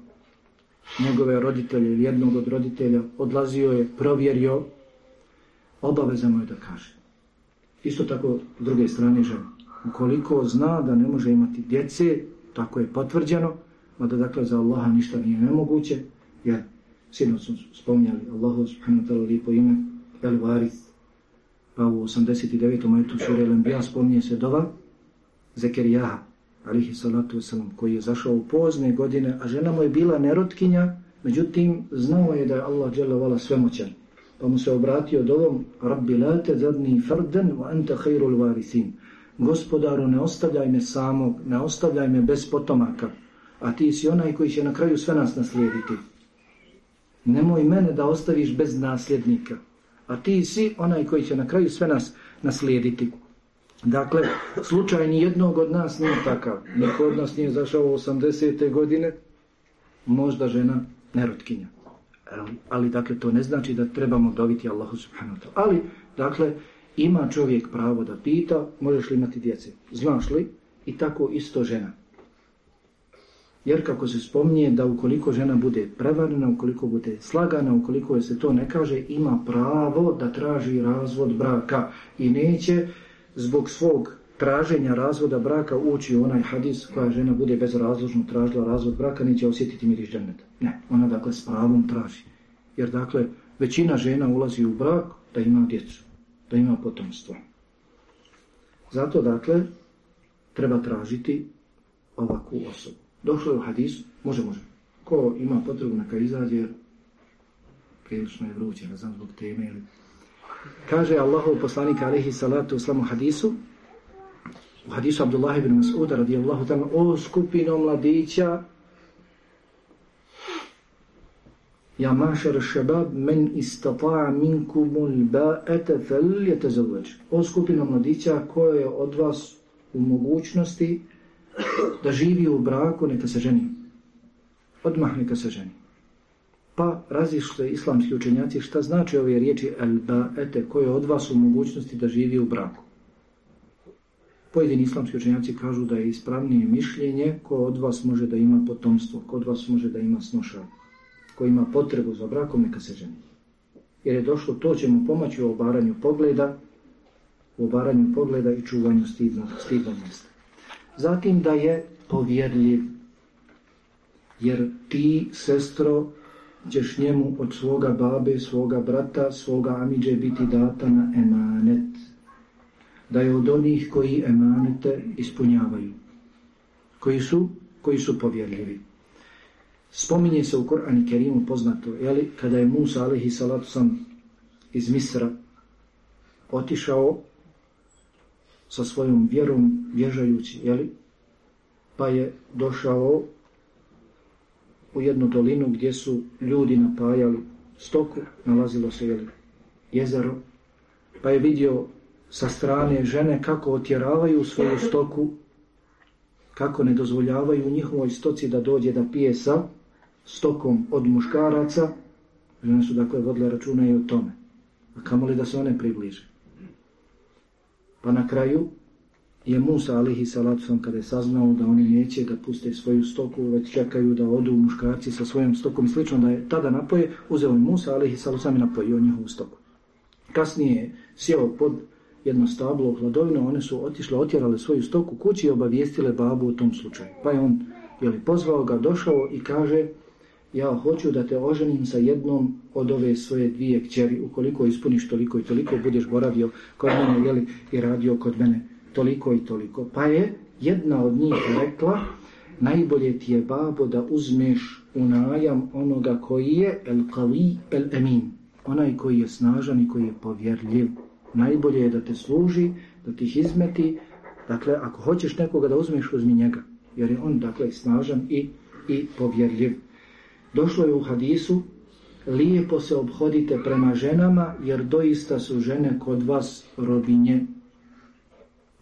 njegove roditelje ili jednog od roditelja, odlazio je, provjerio, obaveza mu je da kaže. Isto tako s druge strane žena. Ukoliko zna da ne može imati djece, tako je potvrđeno, mada dakle za Allaha ništa nije nemoguće, jer sinoć smo spominjali Allahu subhanahu wa ta'ala lijepo ime, El Varith, pa u 89. majetu sura El spominje se dova, Zekerijaha, alihi salatu wasalam, koji je zašao u pozne godine, a žena mu je bila nerotkinja, međutim, znao je da je Allah dželavala svemoćan. Pa mu se obratio dovom, Rabbi la te zadni fardan, wa anta khairul varisin. Gospodaru, ne ostavljaj me samog, ne ostavljaj me bez potomaka, a ti si onaj koji će na kraju sve nas naslijediti. Nemoj mene da ostaviš bez nasljednika, a ti si onaj koji će na kraju sve nas naslijediti. Dakle, slučaj ni jednog od nas nije takav. Niko od nas nije zašao u 80. godine, možda žena nerotkinja. Ali, dakle, to ne znači da trebamo dobiti Allahu subhanahu wa Ali, dakle, ima čovjek pravo da pita, možeš li imati djece? Znaš li? I tako isto žena. Jer kako se spominje da ukoliko žena bude prevarena, ukoliko bude slagana, ukoliko se to ne kaže, ima pravo da traži razvod braka i neće zbog svog traženja razvoda braka ući u onaj hadis koja žena bude bezrazložno tražila razvod braka, neće osjetiti miris dženeta. Ne, ona dakle s pravom traži. Jer dakle, većina žena ulazi u brak da ima djecu, da ima potomstvo. Zato dakle, treba tražiti ovakvu osobu. Došlo je u hadisu, može, može. Ko ima potrebu neka izađe, prilično je vruće, ne znam zbog teme ili Kaže Allahov poslanik alaihi salatu uslamu hadisu, u hadisu Abdullah ibn Mas'uda radijallahu ta'ala, o skupino mladića, Ja mašar šebab men istata'a minkumul ba'ete fel je. O skupino mladića koje je od vas u mogućnosti da živi u braku, neka se ženi. Odmah neka se ženi. Pa razišli islamski učenjaci šta znači ove riječi el-ba'ete koje od vas u mogućnosti da živi u braku. Pojedini islamski učenjaci kažu da je ispravnije mišljenje ko od vas može da ima potomstvo, ko od vas može da ima snošaj, ko ima potrebu za brakom, neka se ženi. Jer je došlo, to će mu pomoći u obaranju pogleda, u obaranju pogleda i čuvanju stidnog mjesta. Zatim da je povjerljiv, jer ti, sestro, ćeš njemu od svoga babe, svoga brata, svoga amiđe biti data na emanet. Da je od onih koji emanete ispunjavaju. Koji su, koji su povjerljivi. Spominje se u Korani Kerimu poznato, jeli, kada je Musa alihi salatu sam iz Misra otišao sa svojom vjerom vježajući, jeli, pa je došao u jednu dolinu gdje su ljudi napajali stoku, nalazilo se jeli, jezero, pa je vidio sa strane žene kako otjeravaju svoju stoku, kako ne dozvoljavaju njihovoj stoci da dođe da pije sa stokom od muškaraca, žene su dakle vodile računa i o tome. A kamo li da se one približe? Pa na kraju je Musa alihi salatu sam kada je saznao da oni neće da puste svoju stoku, već čekaju da odu muškarci sa svojom stokom i slično da je tada napoje, uzeo je Musa alihi salatu sam i napojio njihovu stoku. Kasnije je sjeo pod jedno stablo u hladovinu, one su otišle, otjerale svoju stoku kući i obavijestile babu u tom slučaju. Pa je on jeli, pozvao ga, došao i kaže ja hoću da te oženim sa jednom od ove svoje dvije kćeri, ukoliko ispuniš toliko i toliko, budeš boravio kod mene jeli, i radio kod mene toliko i toliko. Pa je jedna od njih rekla, najbolje ti je babo da uzmeš u najam onoga koji je el qawi el emin, onaj koji je snažan i koji je povjerljiv. Najbolje je da te služi, da ti izmeti. Dakle, ako hoćeš nekoga da uzmeš, uzmi njega. Jer je on, dakle, snažan i, i povjerljiv. Došlo je u hadisu, lijepo se obhodite prema ženama, jer doista su žene kod vas robinje.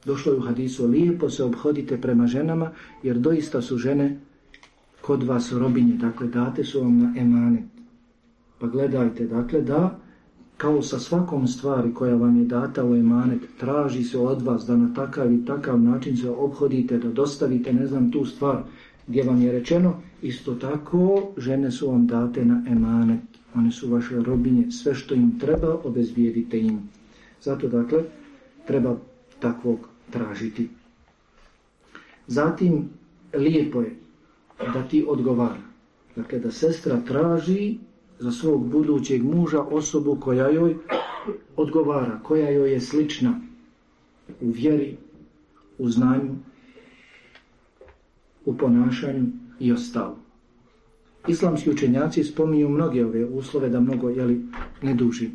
Došlo je u hadisu, lijepo se obhodite prema ženama, jer doista su žene kod vas robinje. Dakle, date su vam na emanet. Pa gledajte, dakle, da kao sa svakom stvari koja vam je data u emanet, traži se od vas da na takav i takav način se obhodite, da dostavite, ne znam, tu stvar gdje vam je rečeno, isto tako žene su vam date na emanet. One su vaše robinje, sve što im treba, obezbijedite im. Zato, dakle, treba takvog tražiti. Zatim, lijepo je da ti odgovara. Dakle, da sestra traži za svog budućeg muža osobu koja joj odgovara, koja joj je slična u vjeri, u znanju, u ponašanju i ostalo. Islamski učenjaci spominju mnoge ove uslove da mnogo jeli, ne duži.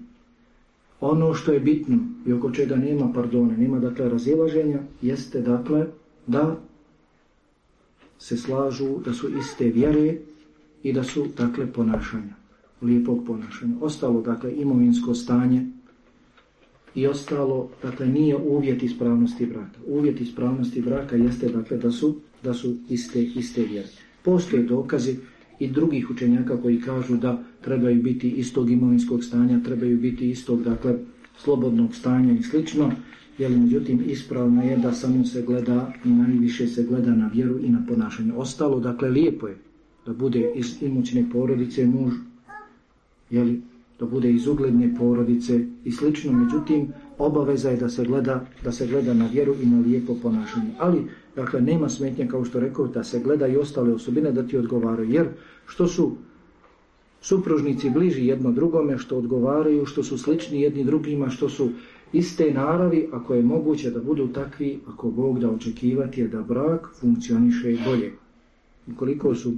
Ono što je bitno i oko čega nema pardona, nema dakle razilaženja, jeste dakle da se slažu da su iste vjere i da su dakle ponašanja, lijepog ponašanja. Ostalo dakle imovinsko stanje i ostalo dakle nije uvjet ispravnosti braka. Uvjet ispravnosti braka jeste dakle da su da su iste iste vjere. Postoje dokazi i drugih učenjaka koji kažu da trebaju biti istog imovinskog stanja, trebaju biti istog dakle slobodnog stanja i slično. Jer međutim ispravno je da samo se gleda i najviše se gleda na vjeru i na ponašanje. Ostalo, dakle, lijepo je da bude iz imućne porodice muž, jeli, da bude iz ugledne porodice i slično. Međutim, obaveza je da se gleda, da se gleda na vjeru i na lijepo ponašanje. Ali, dakle, nema smetnje, kao što rekao, da se gleda i ostale osobine da ti odgovaraju. Jer što su supružnici bliži jedno drugome, što odgovaraju, što su slični jedni drugima, što su iste naravi, ako je moguće da budu takvi, ako Bog da očekivati je da brak funkcioniše bolje. Ukoliko su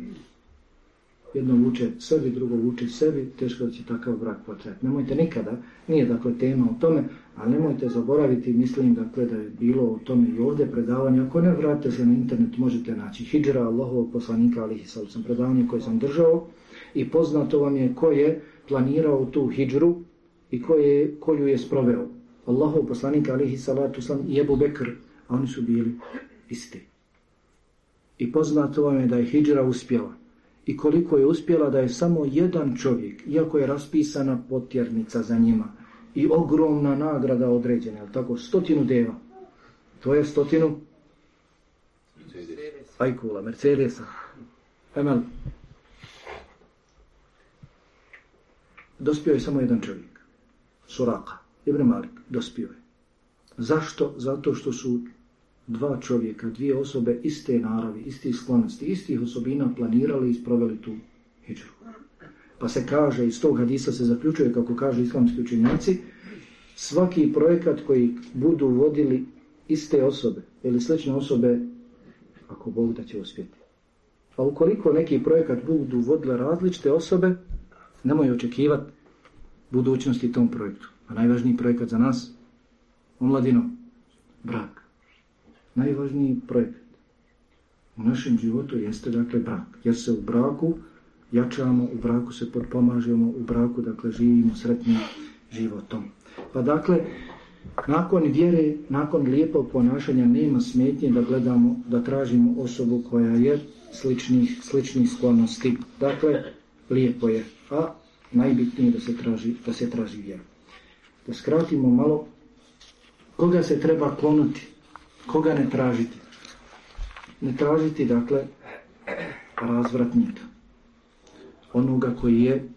jedno vuče sebi, drugo vuče sebi, teško da će takav brak potrajati. Nemojte nikada, nije dakle tema o tome, ali nemojte zaboraviti, mislim dakle da je bilo o tome i ovdje predavanje, ako ne vratite se na internet, možete naći Hidžra, Allahovog poslanika, ali sam predavanje koje sam držao i poznato vam je ko je planirao tu Hidžru i ko je, koju je sproveo. Allahov poslanika alihi salatu sam i Ebu Bekr, a oni su bili isti. I poznato vam je da je hijđra uspjela. I koliko je uspjela da je samo jedan čovjek, iako je raspisana potjernica za njima i ogromna nagrada određena, tako, stotinu deva. To je stotinu Ajkula, Mercedesa. Emel. Dospio je samo jedan čovjek. Suraka. Ibn Malik dospio je. Zašto? Zato što su dva čovjeka, dvije osobe iste naravi, istih sklonosti, istih osobina planirali i sproveli tu hijđru. Pa se kaže, iz tog hadisa se zaključuje, kako kažu islamski učenjaci, svaki projekat koji budu vodili iste osobe ili slične osobe, ako Bog da će uspjeti. A ukoliko neki projekat budu vodile različite osobe, nemoj očekivati budućnosti tom projektu. A najvažniji projekat za nas, omladino, brak. Najvažniji projekat u našem životu jeste dakle brak. Jer se u braku jačamo, u braku se podpomažemo, u braku dakle živimo sretnim životom. Pa dakle, nakon vjere, nakon lijepog ponašanja nema smetnje da gledamo, da tražimo osobu koja je sličnih, sličnih sklonosti. Dakle, lijepo je, a najbitnije da se traži, da se traži vjera da skratimo malo, koga se treba klonuti, koga ne tražiti. Ne tražiti, dakle, razvratnika. Onoga koji je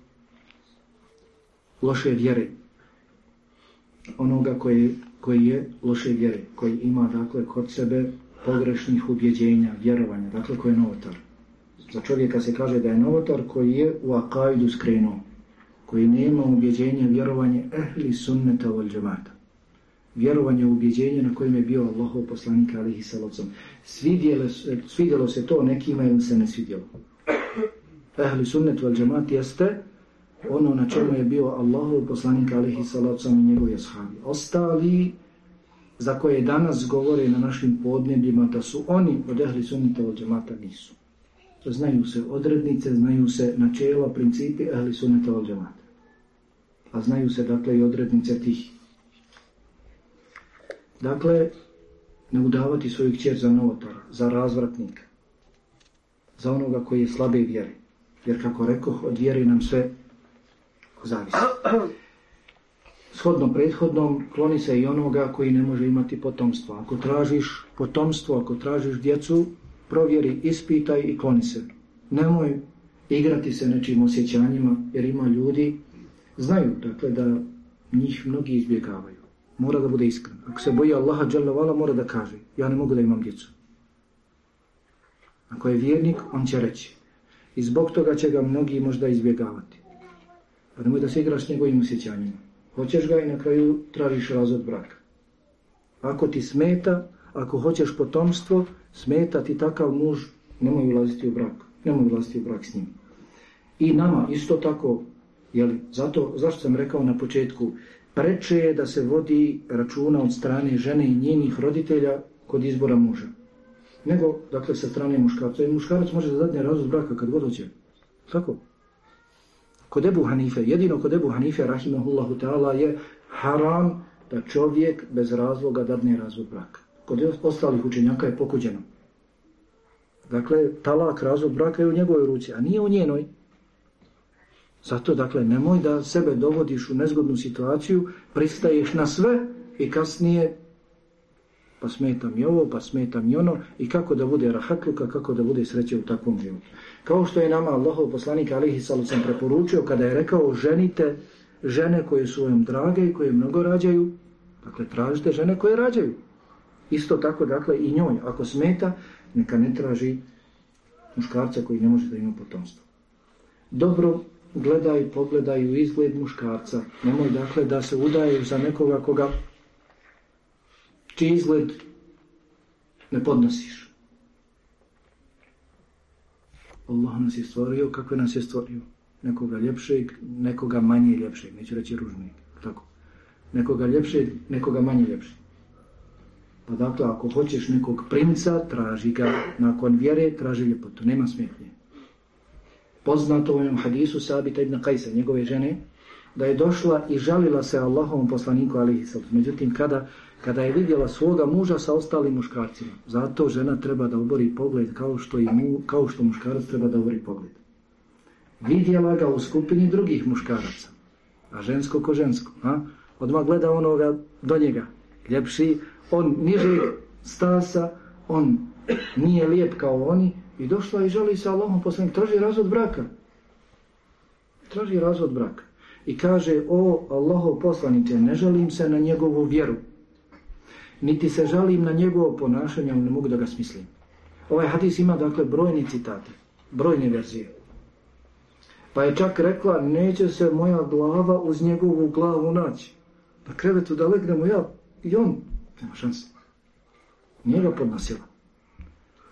loše vjere. Onoga koji, koji je loše vjere, koji ima, dakle, kod sebe pogrešnih ubjeđenja, vjerovanja, dakle, koji je novotar. Za čovjeka se kaže da je novotar koji je u akajdu skrenuo koji nema ubjeđenja vjerovanje ehli sunneta džemata. Vjerovanje u ubjeđenje na kojem je bio Allahov poslanik alihi salocom. Svidjelo, svidjelo se to nekima ili se ne svidjelo. Ehli sunnet wal džemat jeste ono na čemu je bio Allahov poslanik alihi salacom i njegovi ashabi. Ostali za koje danas govore na našim podnebljima da su oni od ehli sunnita od džemata nisu. Znaju se odrednice, znaju se načela, principi ehli sunnita od džemata. A znaju se dakle i odrednice tih. Dakle, ne udavati svoju kćer za novotara, za razvratnika, za onoga koji je slabe vjere. Jer kako rekao, od vjere nam sve zavisi. Shodno prethodnom kloni se i onoga koji ne može imati potomstvo. Ako tražiš potomstvo, ako tražiš djecu, provjeri, ispitaj i kloni se. Nemoj igrati se nečim osjećanjima, jer ima ljudi, znaju dakle da njih mnogi izbjegavaju. Mora da bude iskren. Ako se boji Allaha dželle mora da kaže, ja ne mogu da imam djecu. Ako je vjernik, on će reći. I zbog toga će ga mnogi možda izbjegavati. Pa nemoj da se igraš s njegovim osjećanjima. Hoćeš ga i na kraju tražiš razvod braka. Ako ti smeta, ako hoćeš potomstvo, smeta ti takav muž, nemoj ulaziti u brak. Nemoj ulaziti u brak s njim. I nama isto tako, jeli, zato, zašto sam rekao na početku, preče je da se vodi računa od strane žene i njenih roditelja kod izbora muža. Nego, dakle, sa strane muškarca. I muškarac može da dadne razvod braka kad god hoće. Tako? Kod Ebu Hanife, jedino kod Ebu Hanife, rahimahullahu ta'ala, je haram da čovjek bez razloga dadne razvod braka. Kod ostalih učenjaka je pokuđeno. Dakle, talak, razvod braka je u njegovoj ruci, a nije u njenoj. Zato, dakle, nemoj da sebe dovodiš u nezgodnu situaciju, pristaješ na sve i kasnije pa smeta mi ovo, pa smeta mi ono i kako da bude rahatluka, kako da bude sreće u takvom životu. Kao što je nama Allahov poslanik alihi sam preporučio kada je rekao ženite žene koje su vam drage i koje mnogo rađaju, dakle tražite žene koje rađaju. Isto tako dakle i njoj, ako smeta, neka ne traži muškarca koji ne može da ima potomstvo. Dobro gledaj, pogledaj u izgled muškarca. Nemoj dakle da se udaju za nekoga koga čiji izgled ne podnosiš. Allah nas je stvorio kako nas je stvorio. Nekoga ljepšeg, nekoga manje ljepšeg, neću reći ružnijeg, tako. Nekoga ljepšeg, nekoga manje ljepšeg. Pa dakle, ako hoćeš nekog princa, traži ga nakon vjere, traži ljepotu, nema smetnje. Poznato u ovom hadisu Sabita ibn Kajsa, njegove žene, da je došla i žalila se Allahovom poslaniku alihi Međutim, kada kada je vidjela svoga muža sa ostalim muškarcima. Zato žena treba da obori pogled kao što, i mu, kao što muškarac treba da obori pogled. Vidjela ga u skupini drugih muškaraca, a žensko ko žensko. A? Odmah gleda onoga do njega. Ljepši, on nižeg stasa, on nije lijep kao oni i došla i želi se Allahom poslanik, traži razvod braka. Traži razvod braka. I kaže, o Allahov poslanice, ne želim se na njegovu vjeru niti se žalim na njegovo ponašanje, ali ne mogu da ga smislim. Ovaj hadis ima dakle brojni citate, brojne verzije. Pa je čak rekla, neće se moja glava uz njegovu glavu naći. Na krevetu da legnemo ja i on, nema šanse. Nije ga podnosila.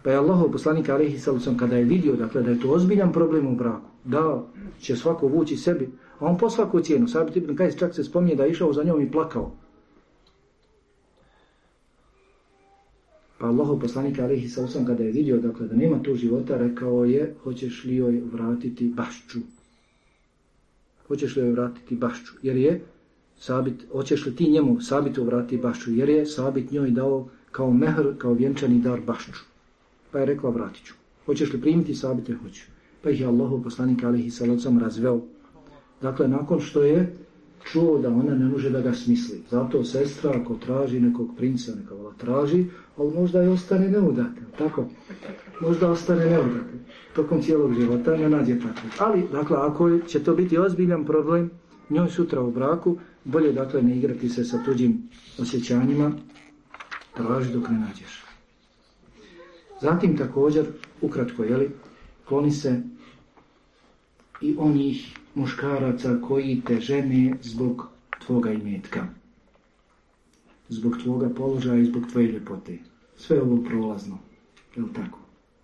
Pa je Allahov poslanik Alihi Salucom kada je vidio dakle, da je to ozbiljan problem u braku, da će svako vući sebi, a on po svaku cijenu, Sabit ibn Kajs čak se spominje da je išao za njom i plakao. Pa Allahov poslanik alihi sallam kada je vidio dakle, da nema tu života, rekao je hoćeš li joj vratiti bašću. Hoćeš li joj vratiti bašću. Jer je sabit, hoćeš li ti njemu sabitu vratiti bašću. Jer je sabit njoj dao kao mehr, kao vjenčani dar bašću. Pa je rekla vratit ću. Hoćeš li primiti sabite? Hoću. Pa ih je Allahov poslanik alihi sallam razveo. Dakle, nakon što je čuo da ona ne može da ga smisli. Zato sestra ako traži nekog princa, neka vola traži, ali možda i ostane neudata, tako? Možda ostane neudata. Tokom cijelog života ne nađe tako. Ali, dakle, ako će to biti ozbiljan problem, njoj sutra u braku, bolje dakle ne igrati se sa tuđim osjećanjima, traži dok ne nađeš. Zatim također, ukratko, jeli, kloni se i onih muškaraca koji te žene zbog tvoga imetka. Zbog tvoga položaja i zbog tvoje ljepote. Sve ovo prolazno. Je li tako?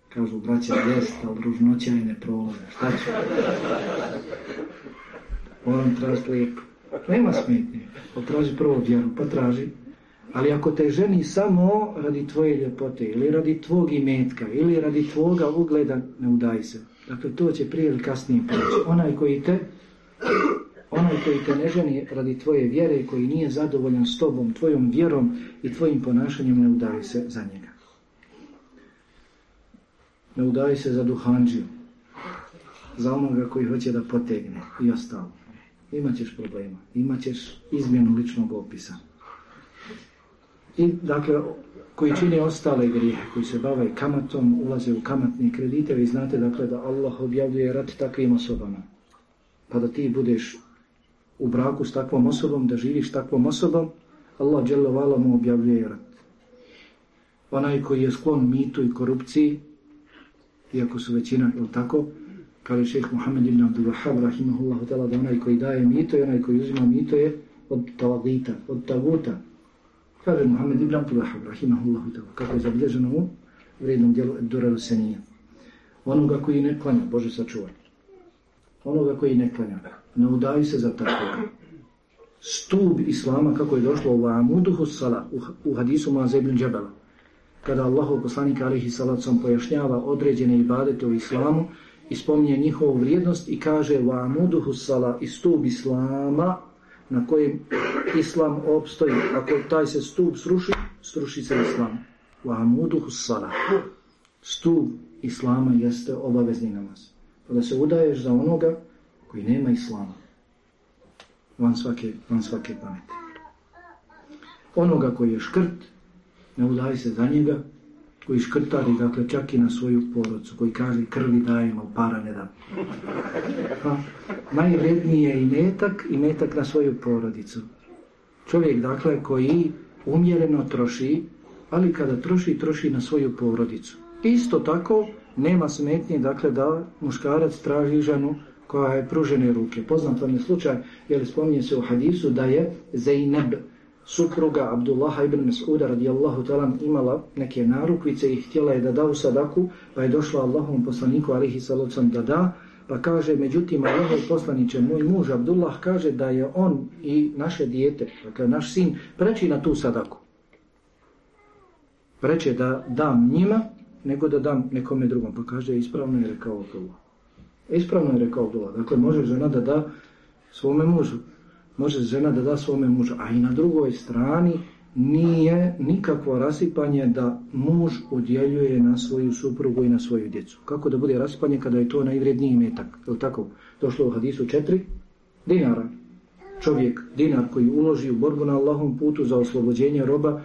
Kažu braća jest, ali ružnoća je ne prolaze. Šta ću? Moram tražiti lijepo. Nema smetnje. Potraži prvo vjeru, potraži. Ali ako te ženi samo radi tvoje ljepote, ili radi tvog imetka, ili radi tvoga ugleda, ne udaj se. Dakle, to će prije ili kasnije proći. Onaj koji te onaj koji te ne ženi radi tvoje vjere, koji nije zadovoljan s tobom, tvojom vjerom i tvojim ponašanjem, ne udaj se za njega. Ne udaj se za duhanđiju, za onoga koji hoće da potegne i ostalo. Imaćeš problema, imaćeš izmjenu ličnog opisa. I dakle, koji čini ostale grijehe, koji se bave kamatom, ulaze u kamatne kredite, vi znate dakle da Allah objavljuje rat takvim osobama. Pa da ti budeš u braku s takvom osobom, da živiš takvom osobom, Allah dželovala mu objavljuje rat. Onaj koji je sklon mitu i korupciji, iako su većina, ili tako, kaže šeheh Muhammed ibn Abdul Wahab, rahimahullahu ta'ala, da onaj koji daje mito i onaj koji uzima mito je od talagita, od taguta. Kaže Muhammed ibn Abdul Wahab, rahimahullahu ta'ala, kako je zabilježeno u vrednom dijelu Dura Lusenija. Onoga koji ne klanja, Bože sačuvaj. Onoga koji ne klanja, ne udaju se za tako. Stub Islama, kako je došlo u Amuduhu Sala, u, hadisu Muazza ibn Džabala, kada Allahov poslanik alihi salacom pojašnjava određene ibadete u Islamu i spominje njihovu vrijednost i kaže amuduhu sala i stup Islama na kojem Islam opstoji. Ako taj se stup sruši, sruši se Islam. Wa amuduhu sala. Stup Islama jeste obavezni namaz. Pa da se udaješ za onoga koji nema Islama. Van svake, van svake pameti. Onoga koji je škrt, ne udaj se za njega, koji škrtari, dakle, čak i na svoju porodcu, koji kaže krvi dajemo, para ne dam. Pa, najvredniji je i metak, i metak na svoju porodicu. Čovjek, dakle, koji umjereno troši, ali kada troši, troši na svoju porodicu. Isto tako, nema smetnje, dakle, da muškarac traži ženu koja je pružene ruke. Poznat vam je slučaj, jer spominje se u hadisu da je Zeyneb, supruga Abdullaha ibn Mas'uda radijallahu ta'ala imala neke narukvice i htjela je da da u sadaku, pa je došla Allahom poslaniku alihi salocam da da, pa kaže, međutim, Allahov poslaniće, moj muž Abdullah kaže da je on i naše dijete, dakle naš sin, preći na tu sadaku. Preće da dam njima, nego da dam nekome drugom. Pa kaže, ispravno je rekao Abdullah. Ispravno je rekao Abdullah. Dakle, može žena da da svome mužu može žena da da svome mužu, a i na drugoj strani nije nikakvo rasipanje da muž udjeljuje na svoju suprugu i na svoju djecu. Kako da bude rasipanje kada je to najvredniji metak? Je tako? Došlo u hadisu četiri dinara. Čovjek, dinar koji uloži u borbu na Allahom putu za oslobođenje roba,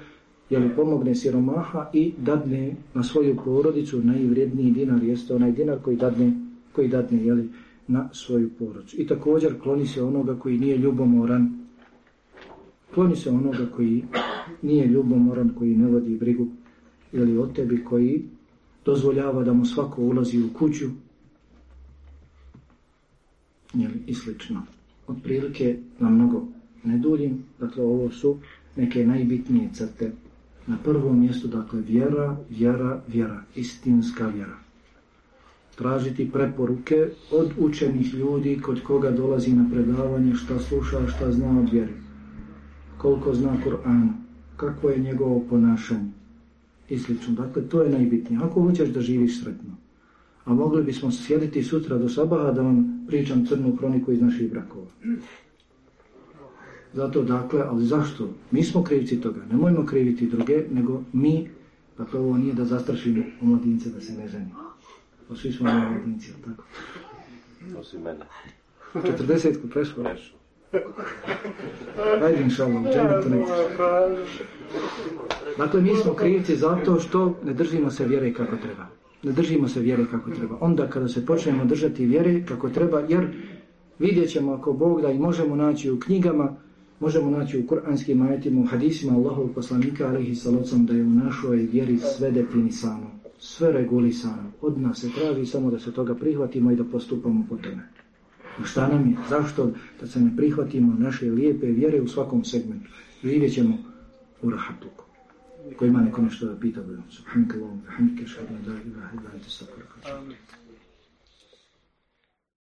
je li pomogne siromaha i dadne na svoju porodicu najvredniji dinar, jeste onaj dinar koji dadne, koji dadne, je li, na svoju porodcu. I također kloni se onoga koji nije ljubomoran. Kloni se onoga koji nije ljubomoran, koji ne vodi brigu ili o tebi, koji dozvoljava da mu svako ulazi u kuću i slično. Od prilike na mnogo ne duljim, dakle ovo su neke najbitnije crte. Na prvom mjestu, dakle, vjera, vjera, vjera, istinska vjera tražiti preporuke od učenih ljudi kod koga dolazi na predavanje, šta sluša, šta zna od vjeri. Koliko zna Kur'an, kako je njegovo ponašanje i sl. Dakle, to je najbitnije. Ako hoćeš da živiš sretno, a mogli bismo sjediti sutra do sabaha da vam pričam crnu kroniku iz naših brakova. Zato, dakle, ali zašto? Mi smo krivci toga. Nemojmo kriviti druge, nego mi, dakle, ovo nije da zastrašimo omladince da se ne ženimo. Pa svi smo na jedinici, ili tako? Osim mene. 40 ku prešlo? Prešlo. Ajde, inša Allah, džene to nećeš. Dakle, mi smo krivci zato što ne držimo se vjere kako treba. Ne držimo se vjere kako treba. Onda kada se počnemo držati vjere kako treba, jer vidjet ćemo ako Bog da i možemo naći u knjigama, možemo naći u kuranskim ajetima, u hadisima Allahovog poslanika, alaihi salocom, da je u našoj vjeri sve definisano sve regulisano. Od nas se traži samo da se toga prihvatimo i da postupamo po tome. Šta nam je? Zašto da se ne prihvatimo naše lijepe vjere u svakom segmentu? Živjet ćemo u rahatluku. Ko ima neko nešto da pita, budemo. Šadna, da, da, da,